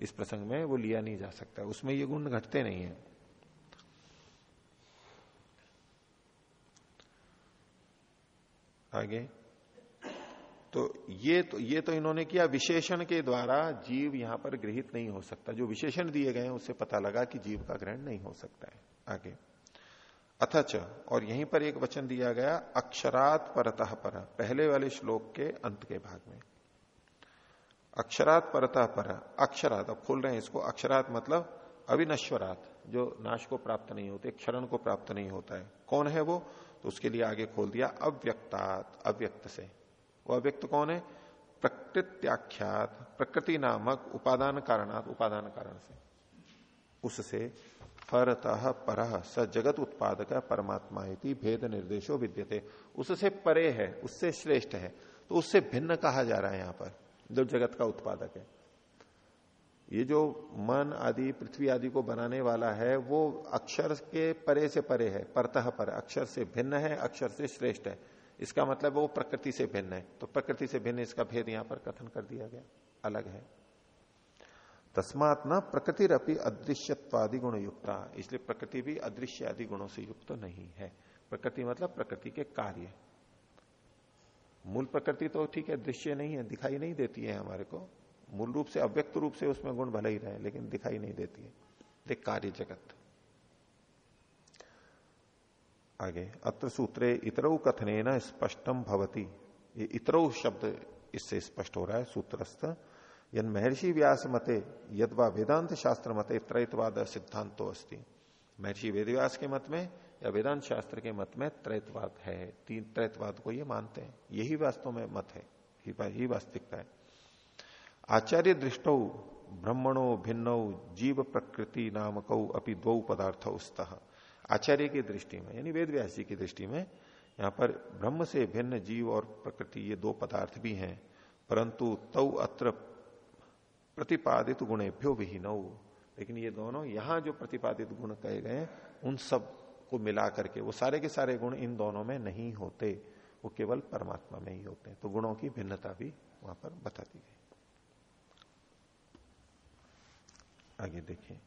इस प्रसंग में वो लिया नहीं जा सकता उसमें ये गुण घटते नहीं है। आगे। तो ये तो ये तो इन्होंने किया विशेषण के द्वारा जीव यहाँ पर गृहित नहीं हो सकता। जो विशेषण दिए गए हैं, उससे पता लगा कि जीव का ग्रहण नहीं हो सकता है। आगे। अथच और यहीं पर एक वचन दिया गया, अक्षरात परतः पर, पहले वाले श्लोक के अंत के भाग में। अक्षरात परतः पर, अक्षरात, अब खोल रहे हैं इसको, अक्षरात मतलब अविनश्वरात, जो नाश को प्राप्त नहीं होते, क्षरण को प्राप्त नहीं होता है। कौन है वो? तो उसके लिए आगे खोल दिया, अव्यक्तात, अव्यक्त से। वो अव्यक्त कौन है? प्रकृत्याख्यात, प्रकृति नामक उपादान कारणात, उपादान कारण से। उससे परतः पर। स जगत उत्पादक परमात्मा भेद निर्देशो विद्यते। उससे परे है, उससे श्रेष्ठ है। तो उससे भिन्न कहा जा रहा है यहाँ पर। जो जगत का उत्पादक है। ये जो मन आदि, पृथ्वी आदि को बनाने वाला है, वो अक्षर के परे से परे है। परतः पर। अक्षर से भिन्न है, अक्षर से श्रेष्ठ है। इसका मतलब वो प्रकृति से भिन्न है। तो प्रकृति से भिन्न इसका भेद यहाँ पर कथन कर दिया गया। अलग है। तस्मात न प्रकृति अपनी अदृश्यत्वादि गुण युक्ता इसलिए प्रकृति भी अदृश्य आदि गुणों से युक्त नहीं है। प्रकृति मतलब प्रकृति के कार्य। मूल प्रकृति तो ठीक है, दृश्य नहीं है, दिखाई नहीं देती है हमारे को। मूल रूप से, अव्यक्त रूप से उसमें गुण भले ही रहे, लेकिन दिखाई नहीं देती है। देख कार्य जगत। आगे, अत्र सूत्रे इतरऊ कथने न स्पष्टम भवती। ये इतरऊ शब्द इससे स्पष्ट हो रहा है, सूत्रस्थ। यन महर्षि व्यास मते, यदवा वेदांत शास्त्र मते त्रैतवाद सिद्धांतो अस्ति। महर्षि वेदव्यास के मत में या वेदांत शास्त्र के मत में त्रैतवाद है। तीन त्रैतवाद को ये मानते हैं। यही वास्तव में मत है। ही वास्तविकता है। आचार्य दृष्टौ ब्रह्मणो भिन्नौ जीव प्रकृति नामक अपनी दो पदार्थ उस्तः आचार्य की दृष्टि में, यानी वेद व्यास जी की दृष्टि में, यहाँ पर ब्रह्म से भिन्न जीव और प्रकृति ये दो पदार्थ भी हैं, परंतु तौ अत्र प्रतिपादित गुणेभ्यो विहीन। लेकिन ये दोनों यहाँ जो प्रतिपादित गुण कहे गए उन सबको मिला करके, वो सारे के सारे गुण इन दोनों में नहीं होते। वो केवल परमात्मा में ही होते हैं। तो गुणों की भिन्नता भी वहाँ पर बता दी गई। आगे देखिए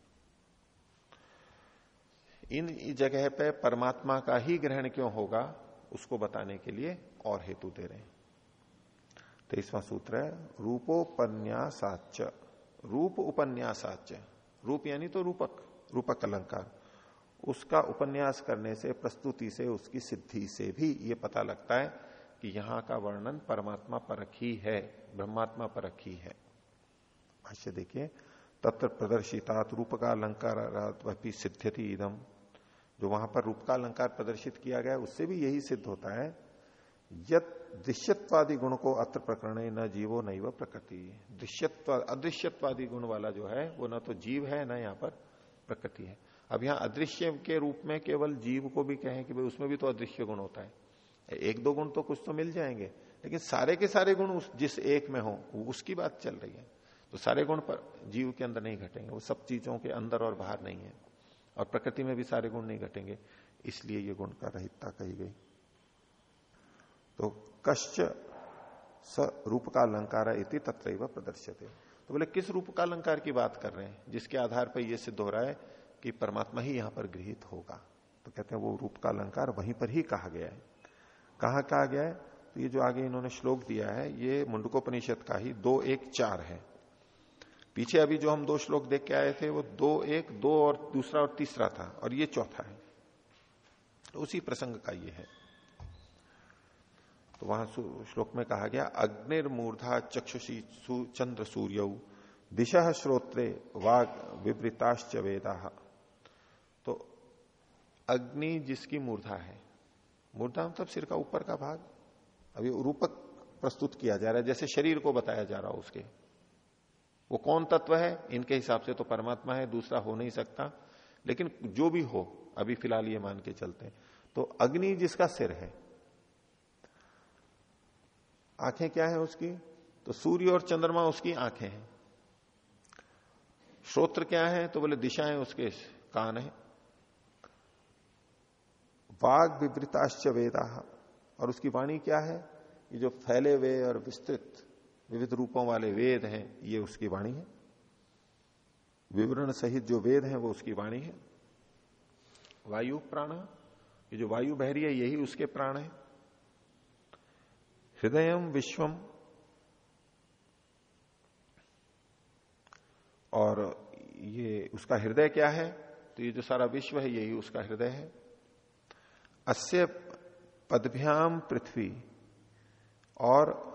इन जगह पे परमात्मा का ही ग्रहण क्यों होगा, उसको बताने के लिए और हेतु दे रहे हैं। तेईसवा सूत्र है रूपोपन्यासाच रूप उपन्यासाच रूप यानी तो रूपक रूपक अलंकार। उसका उपन्यास करने से, प्रस्तुति से, उसकी सिद्धि से भी ये पता लगता है कि यहाँ का वर्णन परमात्मा परख ही है, ब्रह्मात्मा परख ही है। भाष्य देखिए, तत्र प्रदर्शितात रूप का अलंकार सिद्ध्यति इदम जो वहाँ पर रूप का अलंकार प्रदर्शित किया गया उससे भी यही सिद्ध होता है यद दृश्यत्वादी गुण को अत्र प्रकरण न जीवो नहीं वह प्रकृति। दृश्यत्व अदृश्यत्वादी गुण वाला जो है, वो न तो जीव है, न यहाँ पर प्रकृति है। अब यहाँ अदृश्य के रूप में केवल जीव को भी कहें कि भाई उसमें भी तो अदृश्य गुण होता है। एक दो गुण तो कुछ तो मिल जाएँगे, लेकिन सारे के सारे गुण उस जिस एक में हो उसकी बात चल रही है। तो सारे गुण पर जीव के अंदर नहीं घटेंगे, वो सब चीज़ों के अंदर और बाहर नहीं है। और प्रकृति में भी सारे गुण नहीं घटेंगे, इसलिए ये गुण का रहितता कही गई। तो कश्च स रूप का अलंकार इति तत्र प्रदर्शित तो बोले, किस रूप का अलंकार की बात कर रहे हैं? जिसके आधार पर यह सिद्ध हो रहा है कि परमात्मा ही यहाँ पर गृहित होगा। तो कहते हैं, वो रूप का अलंकार वहीं पर ही कहा गया है। कहा कहा गया है? तो ये जो आगे इन्होंने श्लोक दिया है, ये मुंडकोपनिषद का ही दो एक चार है। पीछे अभी जो हम दो श्लोक देख के आए थे, वो दो एक, दो और दूसरा और तीसरा था, और ये चौथा है। तो उसी प्रसंग का ये है। तो वहाँ श्लोक में कहा गया, अग्निर्मूर्धा चक्षुषी चंद्र सूर्य, दिशा श्रोत्रे वाग विवृताश्च वेदा। तो अग्नि जिसकी मूर्धा है, मूर्धा मतलब सिर का ऊपर का भाग, अभी रूपक प्रस्तुत किया जा रहा है, जैसे शरीर को बताया जा रहा हो उसके। वो कौन तत्व है? इनके हिसाब से तो परमात्मा है, दूसरा हो नहीं सकता। लेकिन जो भी हो, अभी फ़िलहाल ये मान के चलते हैं। तो अग्नि जिसका सिर है आँखें क्या है उसकी? तो सूर्य और चंद्रमा उसकी आँखें हैं। श्रोत्र क्या है? तो बोले, दिशाएँ उसके कान है। वाग विवृताश्च वेदा। और उसकी वाणी क्या है? ये जो फैले हुए और विस्तृत, विविध रूपों वाले वेद हैं, ये उसकी वाणी है। विवरण सहित जो वेद हैं, वो उसकी वाणी है। वायु प्राण, ये जो वायु बहरी है, यही उसके प्राण है। हृदयम विश्वम और ये उसका हृदय क्या है? तो ये जो सारा विश्व है, यही उसका हृदय है। अस्य पदभ्याम पृथ्वी। और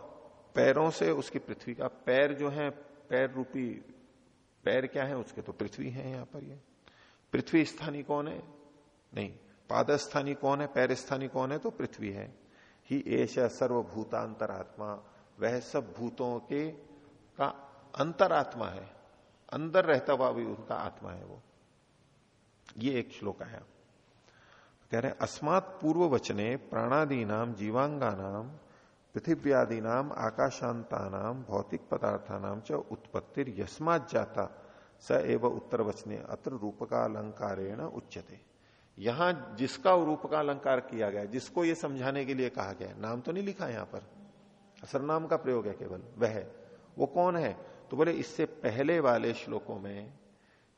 पैरों से उसकी पृथ्वी का पैर जो है, पैर रूपी पैर क्या है? उसके तो पृथ्वी है यहाँ पर ये। पृथ्वी स्थानी कौन है? नहीं, पादस्थानी कौन है पैर स्थानी कौन है? तो पृथ्वी है। ही एश सर्वभूतांतरात्मा। वह सब भूतों के का अंतरात्मा है। अंदर रहता हुआ भी उनका आत्मा है वो। ये एक श्लोक है कह रहे अस्मात पूर्व वचने प्राणादि नाम जीवांगा नाम पृथिव्यादि नाम आकाशांता नाम भौतिक पदार्था नाम च उत्पत्ति यस्मात जाता स एव उत्तर वचने अत्र रूप का अलंकारेण उच्चते यहाँ जिसका रूप का अलंकार किया गया, जिसको ये समझाने के लिए कहा गया, नाम तो नहीं लिखा यहाँ पर। सरनाम का प्रयोग है केवल, वह, वो कौन है? तो बोले, इससे पहले वाले श्लोकों में,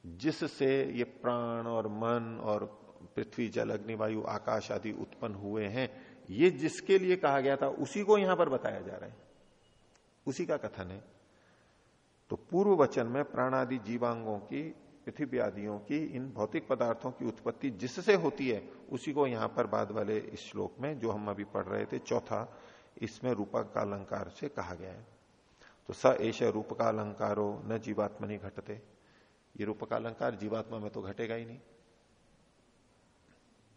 जिससे ये प्राण और मन और पृथ्वी, जल, अग्नि, वायु, आकाश आदि उत्पन्न हुए हैं, ये जिसके लिए कहा गया था, उसी को यहाँ पर बताया जा रहा है। उसी का कथन है। तो पूर्व वचन में प्राणादि जीवांगों की पृथ्वी आदियों की, इन भौतिक पदार्थों की उत्पत्ति जिससे होती है, उसी को यहाँ पर बाद वाले इस श्लोक में जो हम अभी पढ़ रहे थे, चौथा, इसमें रूपक का अलंकार से कहा गया है। तो स एश रूप का अलंकारो न जीवात्मा नहीं घटते। ये रूप का अलंकार जीवात्मा में तो घटेगा ही नहीं।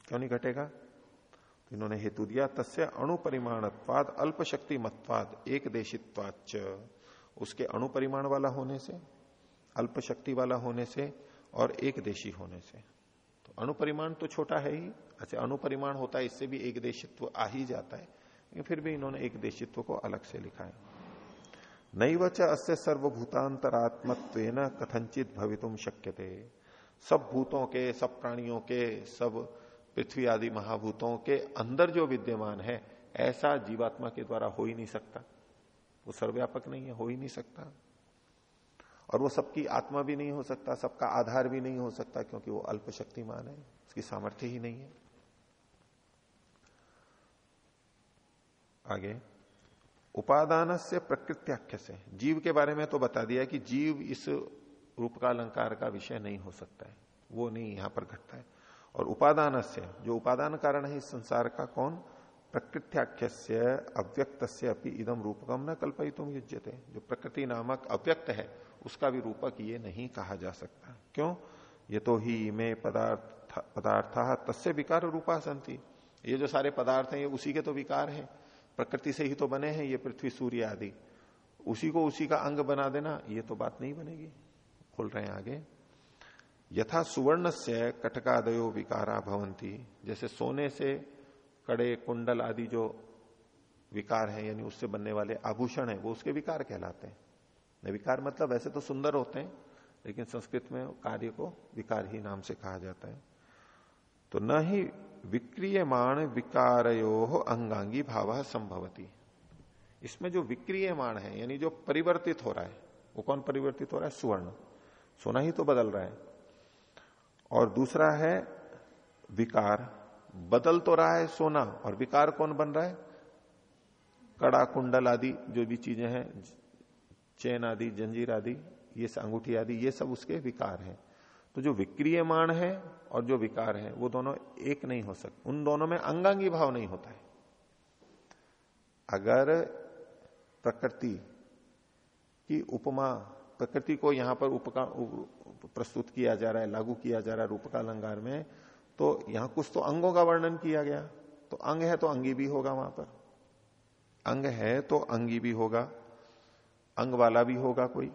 क्यों नहीं घटेगा? तो इन्होंने हेतु दिया, तस्य अणु परिमाणत्वाद अल्प शक्ति मतवाद एक देशित्वाच उसके अणु परिमाण वाला होने से अल्प शक्ति वाला होने से और एक देशी होने से। तो अणु परिमाण तो छोटा है ही। अच्छा अणु परिमाण होता है, इससे भी एक देशित्व आ ही जाता है। लेकिन फिर भी इन्होंने एक देशित्व को अलग से लिखा है। नैवच अस्य सर्वभूतांतरात्मत्व कथनचित भवितुम शक्य सब भूतों के, सब प्राणियों के, सब पृथ्वी आदि महाभूतों के अंदर जो विद्यमान है, ऐसा जीवात्मा के द्वारा हो ही नहीं सकता। वो सर्वव्यापक नहीं है, हो ही नहीं सकता। और वो सबकी आत्मा भी नहीं हो सकता, सबका आधार भी नहीं हो सकता, क्योंकि वो अल्प शक्तिमान है, उसकी सामर्थ्य ही नहीं है। आगे उपादान से प्रकृत्याख्य से जीव के बारे में तो बता दिया कि जीव इस रूप का अलंकार का विषय नहीं हो सकता है, वो नहीं यहाँ पर घटता है। और उपादान से जो उपादान कारण है इस संसार का कौन? प्रकृत्याख्य अव्यक्त से अपनी इदम रूपकम न कल्पई तुम युजते जो प्रकृति नामक अव्यक्त है, उसका भी रूपक ये नहीं कहा जा सकता। क्यों? ये तो ही इमे पदार्थ पदार्थ तस्य विकार रूपा संति ये जो सारे पदार्थ हैं, ये उसी के तो विकार हैं। प्रकृति से ही तो बने हैं ये पृथ्वी, सूर्य आदि। उसी को उसी का अंग बना देना, ये तो बात नहीं बनेगी। खोल रहे हैं आगे। यथा सुवर्ण से कटकादयो विकारा भवंती जैसे सोने से कड़े, कुंडल आदि जो विकार है, यानी उससे बनने वाले आभूषण है, वो उसके विकार कहलाते हैं। विकार मतलब वैसे तो सुंदर होते हैं, लेकिन संस्कृत में कार्य को विकार ही नाम से कहा जाता है। तो न ही विक्रियमाण विकारयो अंगांगी भाव संभवती। इसमें जो विक्रियमाण है, यानी जो परिवर्तित हो रहा है, वो कौन परिवर्तित हो रहा है? सुवर्ण। सोना ही तो बदल रहा है। और दूसरा है विकार। बदल तो रहा है सोना, और विकार कौन बन रहा है? कड़ा, कुंडल आदि जो भी चीज़ें हैं, चैन आदि, जंजीर आदि, ये अंगूठी आदि, ये सब उसके विकार हैं। तो जो विक्रियमाण है और जो विकार है, वो दोनों एक नहीं हो सकते उन दोनों में अंगांगी भाव नहीं होता है। अगर प्रकृति की उपमा, प्रकृति को यहाँ पर उपका प्रस्तुत किया जा रहा है, लागू किया जा रहा है रूपका अलंकार में तो यहाँ कुछ तो अंगों का वर्णन किया गया। तो अंग है तो अंगी भी होगा वहाँ पर। अंग है तो अंगी भी होगा। अंग वाला भी होगा कोई।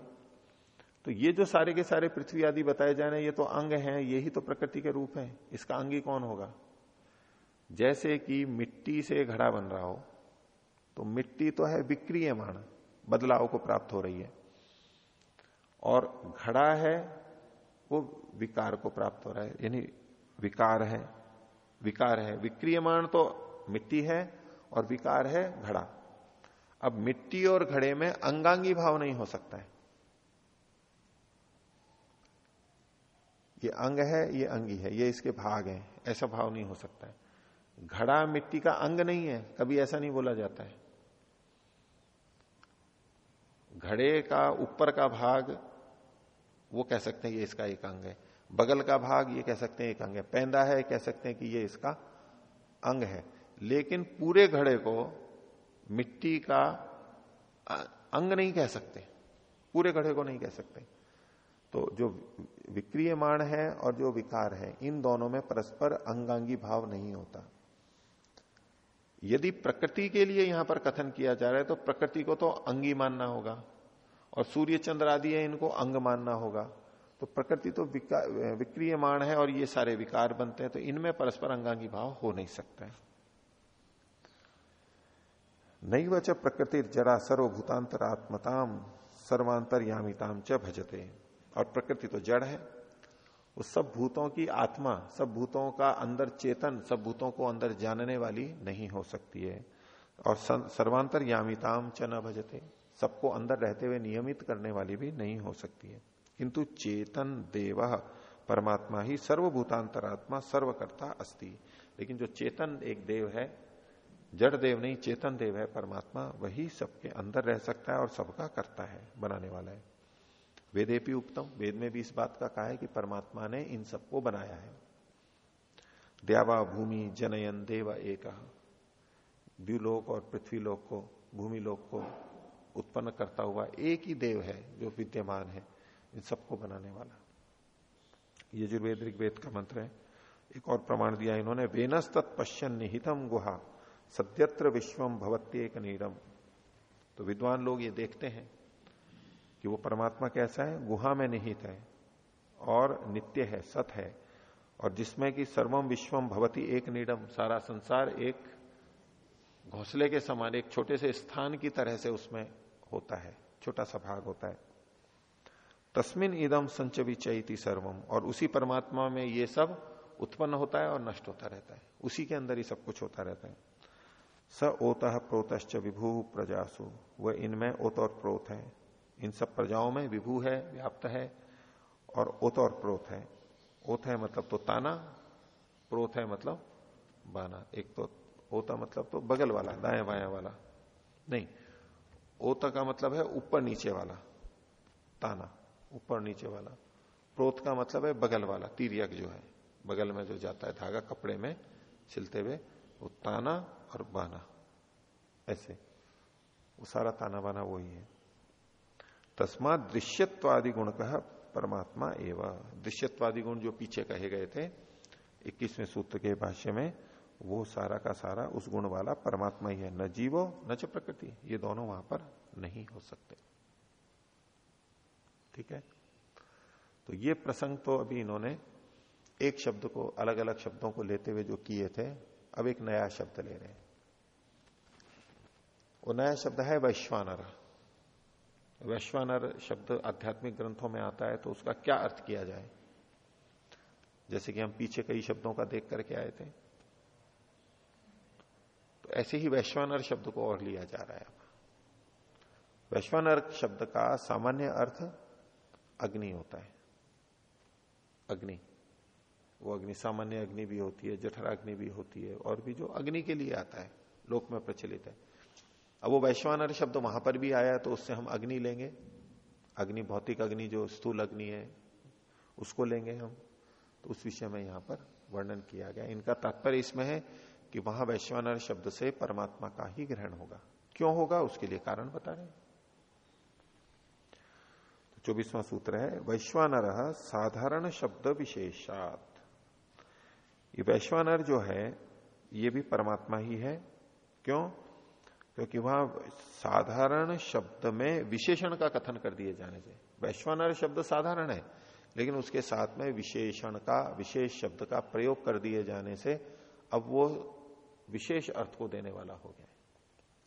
तो ये जो सारे के सारे पृथ्वी आदि बताए जा रहे हैं, ये तो अंग हैं, ये ही तो प्रकृति के रूप है। इसका अंगी कौन होगा? जैसे कि मिट्टी से घड़ा बन रहा हो तो मिट्टी तो है विक्रिय विक्रियमाण, बदलाव को प्राप्त हो रही है। और घड़ा है, वो विकार को प्राप्त हो रहा है। यानी विकार है विकार है। विक्रियमाण तो मिट्टी है और विकार है घड़ा। अब मिट्टी और घड़े में अंगांगी भाव नहीं हो सकता है। ये अंग है, ये अंगी है, ये इसके भाग हैं, ऐसा भाव नहीं हो सकता है। घड़ा मिट्टी का अंग नहीं है, कभी ऐसा नहीं बोला जाता है। घड़े का ऊपर का भाग, वो कह सकते हैं ये इसका एक अंग है। बगल का भाग, ये कह सकते हैं एक अंग है। पैंदा है कह सकते हैं कि ये इसका अंग है। लेकिन पूरे घड़े को मिट्टी का अंग नहीं कह सकते। पूरे घड़े को नहीं कह सकते। तो जो विक्रियमाण है और जो विकार है, इन दोनों में परस्पर अंगांगी भाव नहीं होता। यदि प्रकृति के लिए यहाँ पर कथन किया जा रहा है तो प्रकृति को तो अंगी मानना होगा। और सूर्य चंद्र आदि है, इनको अंग मानना होगा। तो प्रकृति तो विक्रियमाण है और ये सारे विकार बनते हैं तो इनमें परस्पर अंगांगी भाव हो नहीं सकता है। नहीं वच प्रकृति जरा सर्वभूतांतरात्मताम सर्वांतरयामिताम च भजते। और प्रकृति तो जड़ है। उस सब भूतों की आत्मा, सब भूतों का अंदर चेतन, सब भूतों को अंदर जानने वाली नहीं हो सकती है। और सर्वांतर यामिताम च न भजते। सबको अंदर रहते हुए नियमित करने वाली भी नहीं हो सकती है। किंतु चेतन देव परमात्मा ही सर्वभूतांतरात्मा, सर्वकर्ता अस्ति। लेकिन जो चेतन एक देव है, जड़ देव नहीं, चेतन देव है परमात्मा, वही सबके अंदर रह सकता है और सबका करता है, बनाने वाला है। वेदेपी उपतम वेद में भी इस बात का कहा है कि परमात्मा ने इन सबको बनाया है। द्यावा भूमि जनयन देव एक। द्व्यूलोक और पृथ्वीलोक को भूमि लोक को उत्पन्न करता हुआ एक ही देव है जो विद्यमान है। इन सबको बनाने वाला। यजुर्वेद ऋग्वेद का मंत्र है। एक और प्रमाण दिया इन्होंने, वेनस तत्पश्यन निहितम गुहा, सद्यत्र विश्वम भवत्येक नीरम तो विद्वान लोग ये देखते हैं कि वो परमात्मा कैसा है, गुहा में निहित है, और नित्य है, सत है, और जिसमें कि सर्वम विश्वम भवती एक नीडम सारा संसार एक घोंसले के समान, एक छोटे से स्थान की तरह से उसमें होता है, छोटा सा भाग होता है। तस्मिन इदम संच विचयती सर्वम। और उसी परमात्मा में ये सब उत्पन्न होता है और नष्ट होता रहता है। उसी के अंदर ही सब कुछ होता रहता है। स ओत प्रोतश्च विभू प्रजासु। वह इनमें ओत और प्रोत है। इन सब प्रजाओं में विभू है, व्याप्त है और ओत और प्रोत है। ओत है मतलब तो ताना, प्रोत है मतलब बाना। एक तो ओता मतलब तो बगल वाला दाएँ बाया वाला। नहीं, ओता का मतलब है ऊपर नीचे वाला, ताना। ऊपर नीचे वाला। प्रोत का मतलब है बगल वाला, तीरियक जो है। बगल में जो जाता है धागा, कपड़े में सिलते हुए, वो ताना और बाना। ऐसे। वो सारा ताना बाना वही है। तस्मात दृश्यत्वादि गुण कहा परमात्मा एवं। दृश्यत्वादि गुण जो पीछे कहे गए थे, इक्कीसवें सूत्र के भाष्य में, वो सारा का सारा उस गुण वाला परमात्मा ही है। न जीवो, न च प्रकृति। ये दोनों वहाँ पर नहीं हो सकते। ठीक है? तो ये प्रसंग तो अभी इन्होंने एक शब्द को अलग अलग शब्दों को लेते हुए जो किए थे, अब एक नया शब्द ले रहे हैं। वो नया शब्द है वैश्वानर। वैश्वानर शब्द आध्यात्मिक ग्रंथों में आता है तो उसका क्या अर्थ किया जाए? जैसे कि हम पीछे कई शब्दों का देख करके आए थे। तो ऐसे ही वैश्वानर शब्द को और लिया जा रहा है वैश्वानर शब्द का सामान्य अर्थ अग्नि होता है। अग्नि। वो अग्नि, सामान्य अग्नि भी होती है जठराग्नि भी होती है, और भी जो अग्नि के लिए आता है, लोक में प्रचलित है। अब वो वैश्वानर शब्द वहाँ पर भी आया तो उससे हम अग्नि लेंगे। अग्नि, भौतिक अग्नि, जो स्थूल अग्नि है, उसको लेंगे हम। तो उस विषय में यहाँ पर वर्णन किया गया। इनका तात्पर्य इसमें है कि वहाँ वैश्वानर शब्द से परमात्मा का ही ग्रहण होगा। क्यों होगा, उसके लिए कारण बता रहे तो चौबीसवां सूत्र है, वैश्वानर साधारण शब्द विशेषात। ये वैश्वानर जो है, ये भी परमात्मा ही है। क्यों? क्योंकि वहाँ साधारण शब्द में विशेषण का कथन कर दिए जाने से। वैश्वानर शब्द साधारण है, लेकिन उसके साथ में विशेषण का, विशेष शब्द का प्रयोग कर दिए जाने से अब वो विशेष अर्थ को देने वाला हो गया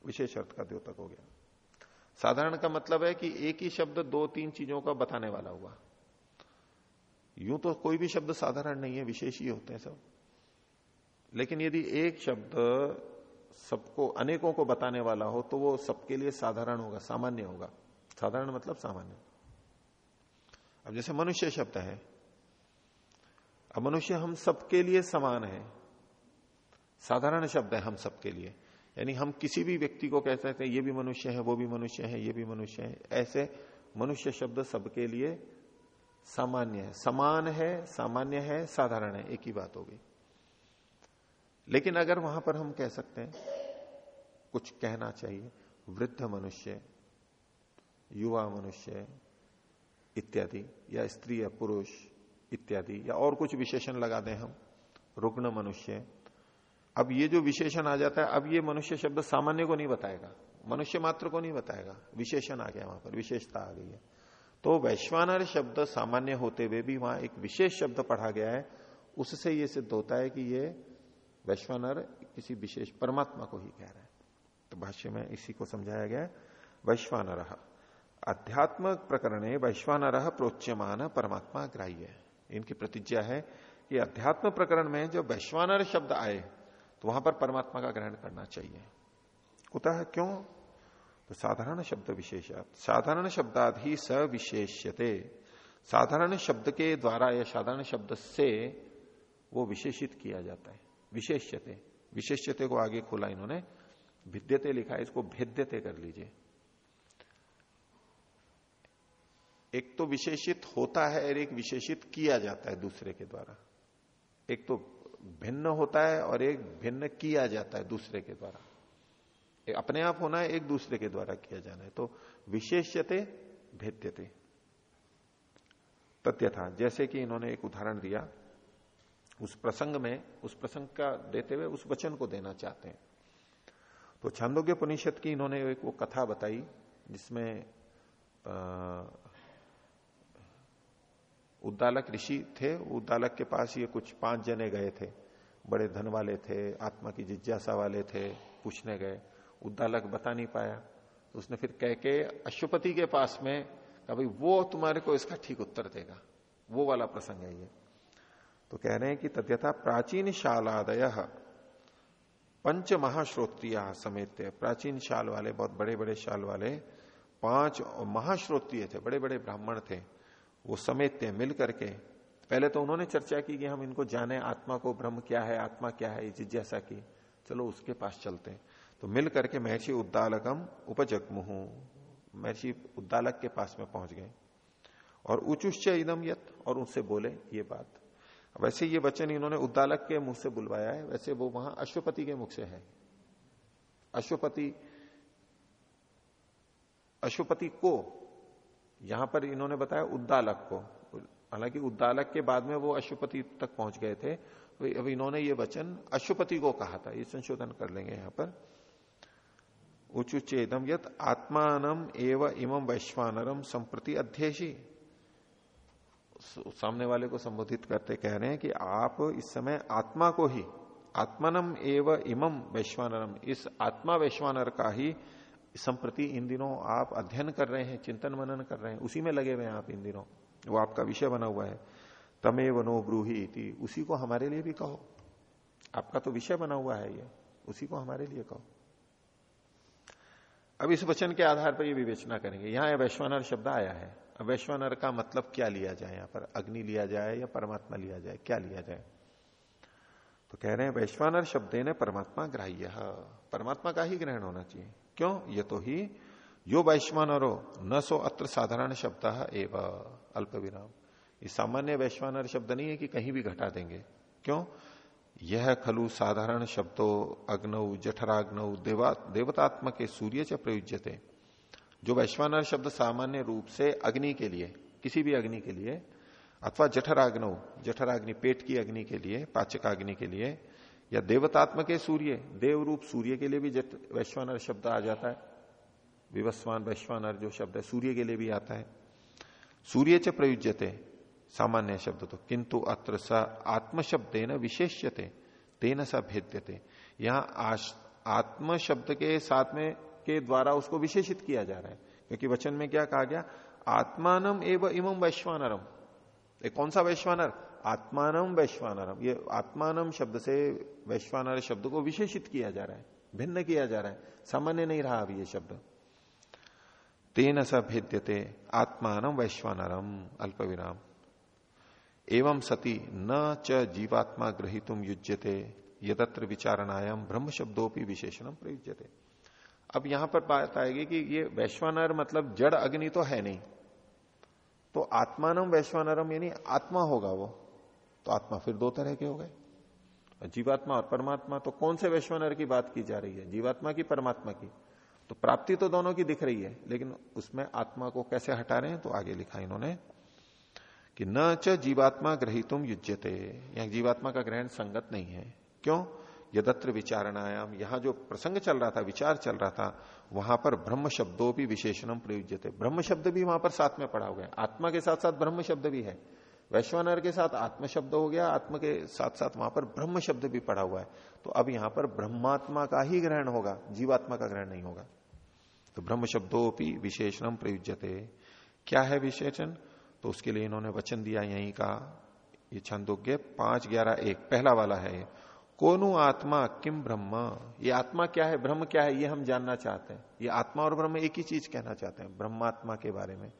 विशेष अर्थ का द्योतक हो गया। साधारण का मतलब है कि एक ही शब्द दो तीन चीज़ों का बताने वाला हुआ। यूँ तो कोई भी शब्द साधारण नहीं है, विशेष ही होते हैं सब। लेकिन यदि एक शब्द सबको, अनेकों को बताने वाला हो तो वो सबके लिए साधारण होगा, सामान्य होगा। साधारण मतलब सामान्य। अब जैसे मनुष्य शब्द है, अब मनुष्य हम सबके लिए समान है। साधारण शब्द है हम सबके लिए। यानी हम किसी भी व्यक्ति को कह सकते हैं, ये भी मनुष्य है, वो भी मनुष्य है, ये भी मनुष्य है। ऐसे मनुष्य शब्द सबके लिए सामान्य है। समान है, सामान्य है, साधारण है, एक ही बात होगी लेकिन अगर वहाँ पर हम कह सकते हैं, कुछ कहना चाहिए, वृद्ध मनुष्य, युवा मनुष्य इत्यादि, या स्त्री या पुरुष इत्यादि, या और कुछ विशेषण लगा दें हम, रुग्ण मनुष्य अब ये जो विशेषण आ जाता है, अब ये मनुष्य शब्द सामान्य को नहीं बताएगा। मनुष्य मात्र को नहीं बताएगा। विशेषण आ गया वहाँ पर, विशेषता आ गई है। तो वैश्वानर शब्द सामान्य होते हुए भी वहाँ एक विशेष शब्द पढ़ा गया है। उससे ये सिद्ध होता है कि ये वैश्वानर किसी विशेष परमात्मा को ही कह रहा है। तो भाष्य में इसी को समझाया गया वैश्वानर अध्यात्म प्रकरण वैश्वानर प्रोच्यमान परमात्मा ग्राह्य। इनकी प्रतिज्ञा है कि अध्यात्म प्रकरण में जो वैश्वानर शब्द आए तो वहाँ पर परमात्मा का ग्रहण करना चाहिए। कुतः क्यों? तो साधारण शब्द विशेष साधारण शब्दाद ही सविशेष्यते। साधारण शब्द के द्वारा या साधारण शब्द से वो विशेषित किया जाता है। विशेष्यते। विशेष्यते को आगे खोला इन्होंने। भिद्यते लिखा है, इसको भेद्यते कर लीजिए। एक तो विशेषित होता है और एक विशेषित किया जाता है दूसरे के द्वारा। एक तो भिन्न होता है और एक भिन्न किया जाता है दूसरे के द्वारा। अपने आप होना है, एक दूसरे के द्वारा किया जाना है। तो विशेष्यते, भेद्यते। तथ्य था। जैसे कि इन्होंने एक उदाहरण दिया, उस प्रसंग में, उस प्रसंग का देते हुए उस वचन को देना चाहते हैं। तो छांदोग्य पुनिषद की इन्होंने एक वो कथा बताई, जिसमें उद्दालक ऋषि थे, उद्दालक के पास ये कुछ पाँच जने गए थे। बड़े धन वाले थे, आत्मा की जिज्ञासा वाले थे, पूछने गए। उद्दालक बता नहीं पाया। तो उसने फिर कह के अशुपति के पास में कहा, भाई, वो तुम्हारे को इसका ठीक उत्तर देगा। वो वाला प्रसंग है ये। तो कह रहे हैं कि तद्यथा प्राचीन शालादय, पंच महाश्रोत्रिया समेत प्राचीन शाल वाले, बहुत बड़े बड़े शाल वाले, पाँच महाश्रोत्रिय थे बड़े बड़े ब्राह्मण थे। वो समेत मिल करके। पहले तो उन्होंने चर्चा की कि हम इनको जाने आत्मा को ब्रह्म क्या है, आत्मा क्या है जिज्ञासा की। चलो उसके पास चलते हैं। तो मिल करके महर्षि उद्दालकम उपजगमुहु। महर्षि उद्दालक के पास में पहुँच गए। और उचुश्च इदम यत, और उनसे बोले ये बात। वैसे ये वचन इन्होंने उद्दालक के मुख से बुलवाया है। वैसे वो वहाँ अश्वपति के मुख से है। अश्वपति अश्वपति को यहाँ पर इन्होंने बताया उद्दालक को। हालाँकि उद्दालक के बाद में वो अशुपति तक पहुँच गए थे। अब इन्होंने ये वचन अशुपति को कहा था। ये संशोधन कर लेंगे यहाँ पर। उचुचेदम यत आत्मान एव इमं वैश्वानरम संप्रति अध्यक्षी सामने वाले को संबोधित करते कह रहे हैं कि आप इस समय आत्मा को ही, आत्मनम एव इमम वैश्वानरम, इस आत्मा वैश्वानर का ही संप्रति इन दिनों आप अध्ययन कर रहे हैं, चिंतन मनन कर रहे हैं, उसी में लगे हुए हैं आप इन दिनों। वो आपका विषय बना हुआ है। तमे वनो ब्रूही थी उसी को हमारे लिए भी कहो। आपका तो विषय बना हुआ है ये। उसी को हमारे लिए कहो। अब इस वचन के आधार पर ये विवेचना करेंगे। यहाँ वैश्वानर शब्द आया है। वैश्वानर का मतलब क्या लिया जाए यहाँ पर? अग्नि लिया जाए या परमात्मा लिया जाए? क्या लिया जाए? तो कह रहे हैं, वैश्वानर शब्द ने परमात्मा ग्राह्य। परमात्मा का ही ग्रहण होना चाहिए। क्यों? ये तो ही यो वैश्वानरो, न सो अत्र साधारण शब्द एव अल्प विराम ये सामान्य वैश्वानर शब्द नहीं है कि कहीं भी घटा देंगे। क्यों? यह खलु साधारण शब्दों अग्नऊ जठराग्नऊ देवा, देवतात्म के सूर्य च प्रयुज्यते। जो वैश्वानर शब्द सामान्य रूप से अग्नि के लिए, किसी भी अग्नि के लिए, अथवा जठराग्नऊ जठराग्नि पेट की अग्नि के लिए, पाचकाग्नि के लिए या देवतात्म के सूर्य देव रूप सूर्य के लिए भी वैश्वानर शब्द आ जाता है। विवस्वान, वैश्वानर जो शब्द है, सूर्य के लिए भी आता है। सूर्य च प्रयुज्यते, सामान्य शब्द तो। किंतु अत्र स आत्म शब्द न विशेष्यते, तेन स भेद्यते। यहाँ आत्म शब्द के साथ में, के द्वारा उसको विशेषित किया जा रहा है। क्योंकि वचन में क्या कहा गया? आत्मानम एवं इमम वैश्वानरम। एक कौन सा वैश्वानर? आत्मानम वैश्वानरम ये आत्मानम शब्द से वैश्वानर शब्द को विशेषित किया जा रहा है, भिन्न किया जा रहा है। सामान्य नहीं रहा अभी ये शब्द। तेन स भेद्यते आत्मान वैश्वानरम अल्प विराम एवं सती न च जीवात्मा ग्रहितुम युज्यते, यदत्र विचारणायाम ब्रह्म शब्दों विशेषण प्रयुज्यते। अब यहाँ पर बात आएगी कि ये वैश्वानर मतलब जड़ अग्नि तो है नहीं। तो आत्मानम वैश्वानरम यानी आत्मा होगा वो। तो आत्मा फिर दो तरह के हो गए। जीवात्मा और परमात्मा तो कौन से वैश्वानर की बात की जा रही है? जीवात्मा की, परमात्मा की। तो प्राप्ति तो दोनों की दिख रही है, लेकिन उसमें आत्मा को कैसे हटा रहे हैं? तो आगे लिखा इन्होंने कि न च जीवात्मा ग्रहितुम युज्यते। यहाँ जीवात्मा का ग्रहण संगत नहीं है। क्यों? यदत्र विचारणायाम, यहाँ जो प्रसंग चल रहा था, विचार चल रहा था, वहाँ पर ब्रह्म शब्दों भी विशेषणम प्रयुज्य ब्रह्म शब्द भी वहाँ पर साथ में पड़ा हुआ है। आत्मा के साथ साथ ब्रह्म शब्द भी है। वैश्वानर के साथ आत्म शब्द हो गया, आत्मा के साथ साथ वहाँ पर ब्रह्म शब्द भी पड़ा हुआ है। तो अब यहाँ पर ब्रह्मात्मा का ही ग्रहण होगा, जीवात्मा का ग्रहण नहीं होगा। तो ब्रह्म शब्दों विशेषण प्रयुज्यते। क्या है विशेषण? तो उसके लिए इन्होंने वचन दिया, यहीं का, ये छंदोग्य, पाँच, ग्यारह, एक, पहला वाला है। कोनु आत्मा किम ब्रह्म? ये आत्मा क्या है? ब्रह्म क्या है? ये हम जानना चाहते हैं। ये आत्मा और ब्रह्म एक ही चीज़ कहना चाहते हैं, ब्रह्मात्मा के बारे में।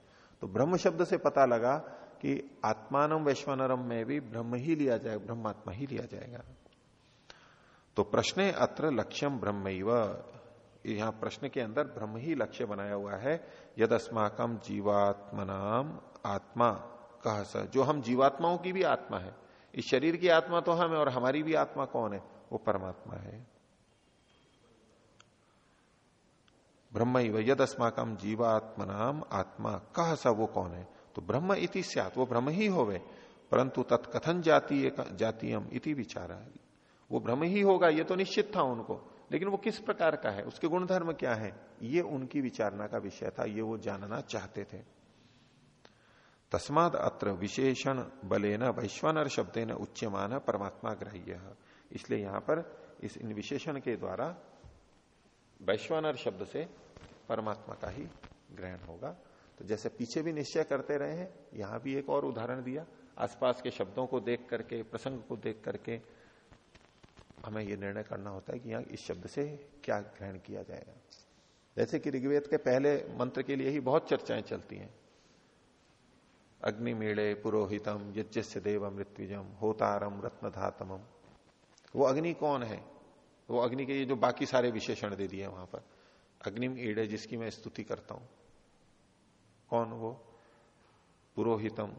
तो ब्रह्म शब्द से पता लगा कि आत्मानम वैश्वानरम में भी ब्रह्म ही लिया जाएगा ब्रह्मात्मा ही लिया जाएगा। तो प्रश्न अत्र लक्ष्यम ब्रह्म यहाँ प्रश्न के अंदर ब्रह्म ही लक्ष्य बनाया हुआ है। यद अस्माकम जीवात्मनाम आत्मा, कह स, जो हम जीवात्माओं की भी आत्मा है। इस शरीर की आत्मा तो हम है और हमारी भी आत्मा कौन है? वो परमात्मा है। ब्रह्म यद अस्माकम जीवात्मनाम आत्मा, कह स वो कौन है? तो ब्रह्म इति सियात, वो ब्रह्म ही होवे, परंतु तत्कथन जातीय जातीयम इति विचारा वो ब्रह्म ही होगा, ये तो निश्चित था उनको, लेकिन वो किस प्रकार का है, उसके गुणधर्म क्या है? ये उनकी विचारणा का विषय था, ये वो जानना चाहते थे। तस्माद अत्र विशेषण बलेन वैश्वानर शब्द न उच्यमान परमात्मा ग्राह्य। इसलिए यहाँ पर इस इन विशेषण के द्वारा वैश्वानर शब्द से परमात्मा का ही ग्रहण होगा। तो जैसे पीछे भी निश्चय करते रहे हैं, यहाँ भी एक और उदाहरण दिया। आसपास के शब्दों को देख करके, प्रसंग को देख करके हमें यह निर्णय करना होता है कि यहाँ इस शब्द से क्या ग्रहण किया जाएगा। जैसे कि ऋग्वेद के पहले मंत्र के लिए ही बहुत चर्चाएँ चलती हैं। अग्निमीड़े पुरोहितम, यज्ञस्य देव मृत्युजम होतारम रत्नधातम वो अग्नि कौन है? वो अग्नि के ये जो बाकी सारे विशेषण दे दिए वहाँ पर। अग्निम ईड़े जिसकी मैं स्तुति करता हूँ। कौन वो पुरोहितम।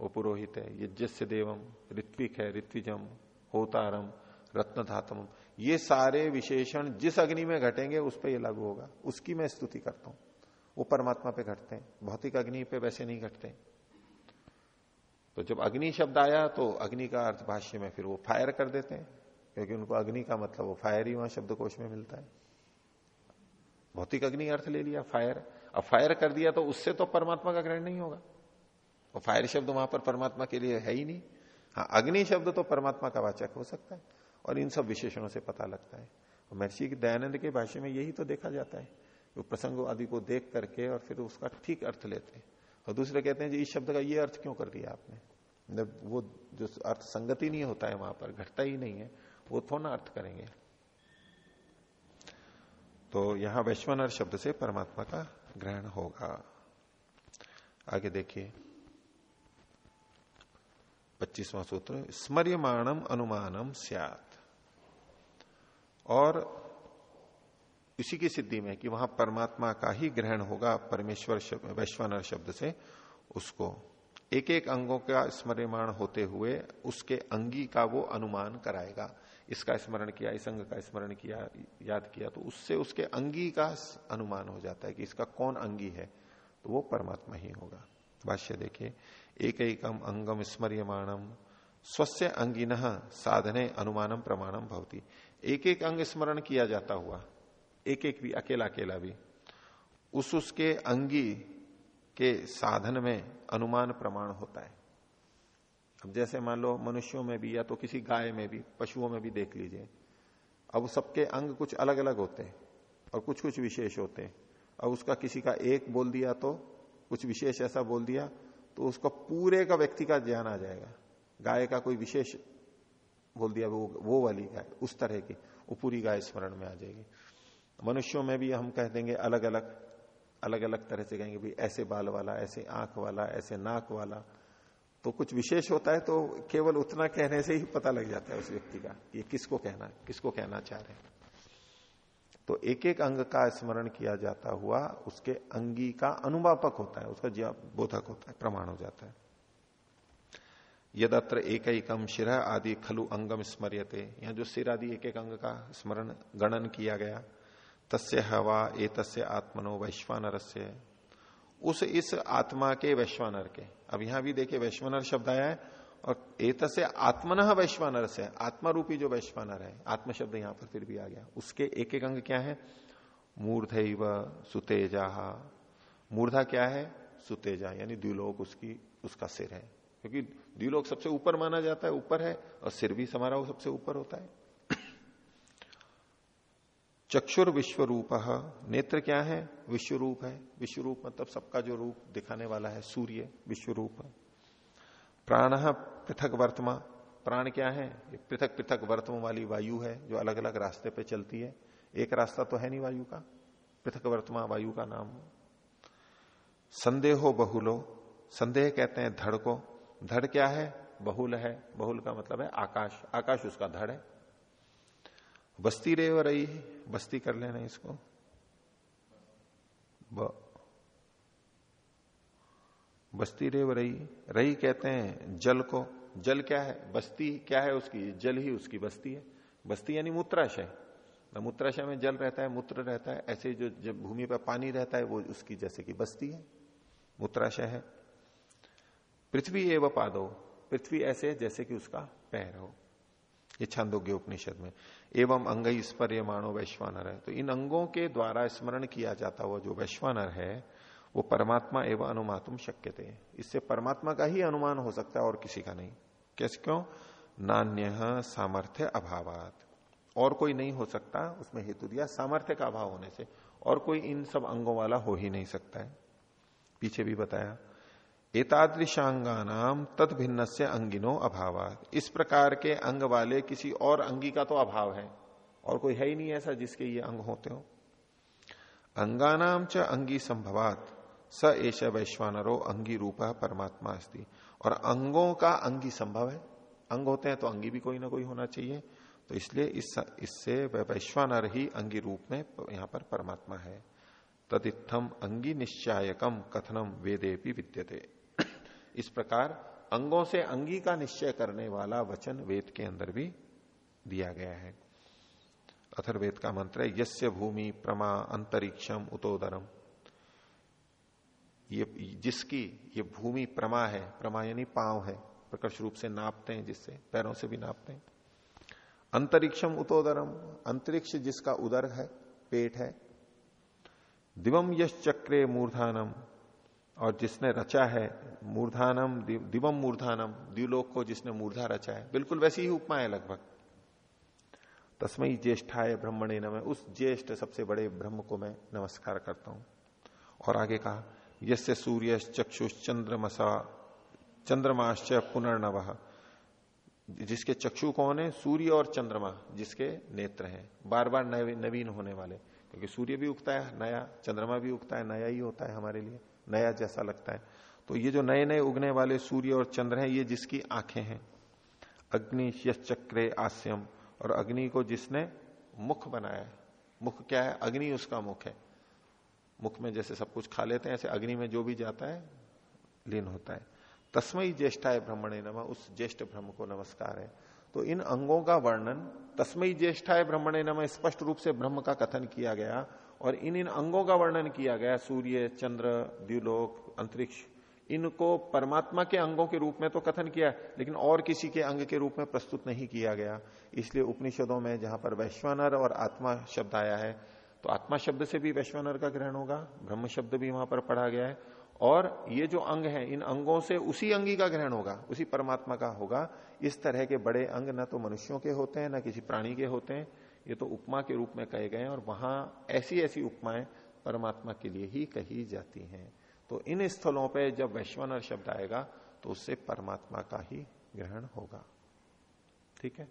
वो पुरोहित है। यज्ञस्य देवम ऋत्विक है, ऋत्विजम, होतारम, रत्नधातम। ये सारे विशेषण जिस अग्नि में घटेंगे, उस पर ये लागू होगा। उसकी मैं स्तुति करता हूँ। वो परमात्मा पे घटते हैं। भौतिक अग्नि पे वैसे नहीं घटते तो जब अग्नि शब्द आया तो अग्नि का अर्थ भाष्य में फिर वो फायर कर देते हैं। क्योंकि उनको अग्नि का मतलब वो फायर ही वहाँ शब्दकोश में मिलता है। भौतिक अग्नि अर्थ ले लिया फायर अब फायर कर दिया तो उससे तो परमात्मा का ग्रहण नहीं होगा। और फायर शब्द वहाँ पर परमात्मा के लिए है ही नहीं। हाँ अग्नि शब्द तो परमात्मा का वाचक हो सकता है और इन सब विशेषणों से पता लगता है। महर्षि दयानंद के भाषा में यही तो देखा जाता है। वो प्रसंग आदि को देख करके और फिर उसका ठीक अर्थ लेते हैं। और दूसरे कहते हैं जी, इस शब्द का ये अर्थ क्यों कर दिया आपने? मतलब वो जो अर्थ संगति नहीं होता है वहाँ पर, घटता ही नहीं है, वो थोड़ा अर्थ करेंगे। तो यहाँ वैश्वनर शब्द से परमात्मा का ग्रहण होगा। आगे देखिए। पच्चीसवां सूत्र, स्मर्यमाणम अनुमानम सियात। और इसी की सिद्धि में कि वहाँ परमात्मा का ही ग्रहण होगा, परमेश्वर वैश्वानर शब्द से उसको। एक एक अंगों का स्मर्यमाण होते हुए उसके अंगी का वो अनुमान कराएगा। इसका स्मरण किया, इस अंग का स्मरण किया, याद किया तो उससे उसके अंगी का अनुमान हो जाता है कि इसका कौन अंगी है तो वो परमात्मा ही होगा। भाष्य देखिए एक एकम अंगम स्मरियमाणम स्वस्य अंगिन साधने अनुमानम प्रमाणम भवती। एक एक अंग स्मरण किया जाता हुआ एक एक भी अकेला अकेला भी, उस उसके अंगी के साधन में अनुमान प्रमाण होता है। अब जैसे मान लो मनुष्यों में भी या तो किसी गाय में भी, पशुओं में भी देख लीजिए, अब सबके अंग कुछ अलग अलग होते हैं और कुछ कुछ विशेष होते हैं। अब उसका किसी का एक बोल दिया तो कुछ विशेष ऐसा बोल दिया तो उसका पूरे का व्यक्ति का ज्ञान आ जाएगा। गाय का कोई विशेष बोल दिया, वो वो वाली गाय, उस तरह की, वो पूरी गाय स्मरण में आ जाएगी। मनुष्यों में भी हम कह देंगे अलग अलग अलग अलग तरह से कहेंगे, भाई ऐसे बाल वाला, ऐसे आँख वाला, ऐसे नाक वाला तो कुछ विशेष होता है तो केवल उतना कहने से ही पता लग जाता है उस व्यक्ति का ये किसको कहना किसको कहना चाह रहे हैं। तो एक एक अंग का स्मरण किया जाता हुआ उसके अंगी का अनुवापक होता है, उसका बोधक होता है, प्रमाण हो जाता है। यदत्र एक एकम शिर आदि खलु अंगम स्मरियते। यहाँ जो सिर आदि एक एक अंग का स्मरण, गणन किया गया, तस्य हवा ए तस्य आत्मनो वैश्वानर उस इस आत्मा के वैश्वानर के। अब यहाँ भी देखिए वैश्वानर शब्द आया है और एत से आत्मन वैश्वानर से आत्मा रूपी जो वैश्वानर है आत्म शब्द यहाँ पर फिर भी आ गया। उसके एक एक अंग क्या है? मूर्ध सुतेजा। मूर्धा क्या है? सुतेजा, यानी द्विलोक उसकी, उसका सिर है। क्योंकि द्विलोक सबसे ऊपर माना जाता है, ऊपर है, और सिर भी समारोह सबसे ऊपर होता है। चक्षुर विश्व रूप नेत्र क्या है? विश्व रूप है। विश्व रूप मतलब सबका जो रूप दिखाने वाला है, सूर्य विश्व रूप है प्राण पृथक वर्तमा प्राण क्या है? पृथक पृथक वर्तम वाली वायु है, जो अलग अलग रास्ते पे चलती है। एक रास्ता तो है नहीं वायु का। पृथक वर्तमा वायु का नाम। संदेहो बहुलो। संदेह कहते हैं धड़ को। धड़ क्या है? बहुल है। बहुल का मतलब है आकाश। आकाश उसका धड़ है। बस्ती रे रही बस्ती कर लेना इसको। ब। बस्ती रेव रही रही कहते हैं, जल को। जल क्या है? बस्ती क्या है उसकी? जल ही उसकी बस्ती है। बस्ती यानी मूत्राशय। मूत्राशय में जल रहता है, मूत्र रहता है। ऐसे जो, जब भूमि पर पानी रहता है, वो उसकी जैसे कि बस्ती है। मूत्राशय है। पृथ्वी एवं पादो। पृथ्वी ऐसे है जैसे कि उसका पैर हो। ये छंदोग्य उपनिषद में। एवं अंग स्पर्य मानो वैश्वानर है। तो इन अंगों के द्वारा स्मरण किया जाता हुआ जो वैश्वानर है, वो परमात्मा एवं अनुमातुम शक्य थे इससे परमात्मा का ही अनुमान हो सकता है और किसी का नहीं। कैसे क्यों? नान्य सामर्थ्य अभावात। और कोई नहीं हो सकता, उसमें हेतु दिया सामर्थ्य का अभाव होने से। और कोई इन सब अंगों वाला हो ही नहीं सकता है। पीछे भी बताया एतादृशांगानाम तद भिन्न से अंगिनो अभाव इस प्रकार के अंग वाले किसी और अंगी का तो अभाव है। और कोई है ही नहीं ऐसा जिसके ये अंग होते हो। अंगानाम च अंगी संभवात। स एश वैश्वानरो अंगी रूप परमात्मा अस्ति। और अंगों का अंगी संभव है। अंग होते हैं तो अंगी भी कोई ना कोई होना चाहिए। तो इसलिए इस इससे वैश्वानर ही अंगी रूप में यहाँ पर परमात्मा है। तदित्थम अंगी निश्चायकम कथनम वेदे भी विद्यते। इस प्रकार अंगों से अंगी का निश्चय करने वाला वचन वेद के अंदर भी दिया गया है। अथर्वेद का मंत्र है, यस्य भूमि प्रमा अंतरिक्षम उतोदरम। ये, जिसकी ये भूमि प्रमा है, प्रमा यानी पाँव है प्रकर्ष रूप से नापते हैं जिससे, पैरों से भी नापते हैं। अंतरिक्षम उतोदरम, अंतरिक्ष जिसका उदर है, पेट है। दिवम यश चक्रे मूर्धानम और जिसने रचा है मूर्धानम दिवम मूर्धानम द्व्यूलोक को जिसने मूर्धा रचा है, बिल्कुल वैसी ही उपमा है लगभग। तस्मई ज्येष्ठाय ब्रह्मणे नम। उस ज्येष्ठ सबसे बड़े ब्रह्म को मैं नमस्कार करता हूँ। और आगे कहा यसे सूर्य चक्षुष चंद्रमसा चंद्रमाश्च पुनर्नव। जिसके चक्षु कौन है? सूर्य और चंद्रमा, जिसके नेत्र हैं। बार बार नवीन होने वाले। क्योंकि सूर्य भी उगता है, नया चंद्रमा भी उगता है, नया ही होता है हमारे लिए। नया जैसा लगता है। तो ये जो नए नए उगने वाले सूर्य और चंद्र हैं, ये जिसकी आँखें हैं। अग्नि चक्रे आस्यम। और अग्नि को जिसने मुख बनाया है। मुख क्या है? अग्नि उसका मुख है। मुख में जैसे सब कुछ खा लेते हैं, ऐसे अग्नि में जो भी जाता है, लीन होता है। तस्मय ज्येष्ठाय ब्रह्मणे नमा, उस ज्येष्ठ ब्रह्म को नमस्कार है। तो इन अंगों का वर्णन तस्मय ज्येष्ठाय ब्रह्मणे नमा स्पष्ट रूप से ब्रह्म का कथन किया गया। और इन इन अंगों का वर्णन किया गया, सूर्य, चंद्र द्व्यूलोक अंतरिक्ष। इनको परमात्मा के अंगों के रूप में तो कथन किया, लेकिन और किसी के अंग के रूप में प्रस्तुत नहीं किया गया। इसलिए उपनिषदों में जहाँ पर वैश्वानर और आत्मा शब्द आया है तो आत्मा शब्द से भी वैश्वानर का ग्रहण होगा, ब्रह्म शब्द भी वहाँ पर पढ़ा गया है। और ये जो अंग है, इन अंगों से उसी अंगी का ग्रहण होगा, उसी परमात्मा का होगा। इस तरह के बड़े अंग न तो मनुष्यों के होते हैं, न किसी प्राणी के होते हैं। ये तो उपमा के रूप में कहे गए हैं और वहाँ ऐसी ऐसी उपमाएँ परमात्मा के लिए ही कही जाती हैं। तो इन स्थलों पे जब वैश्वानर शब्द आएगा तो उससे परमात्मा का ही ग्रहण होगा। ठीक है?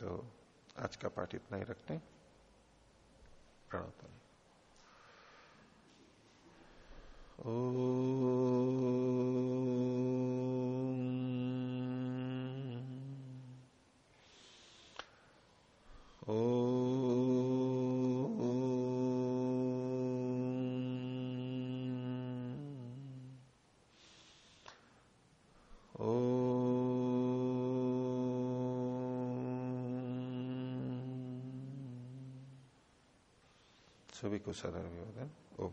तो आज का पाठ इतना ही रखते हैं। प्रणव ओ, सभी को सदर विवादन ओम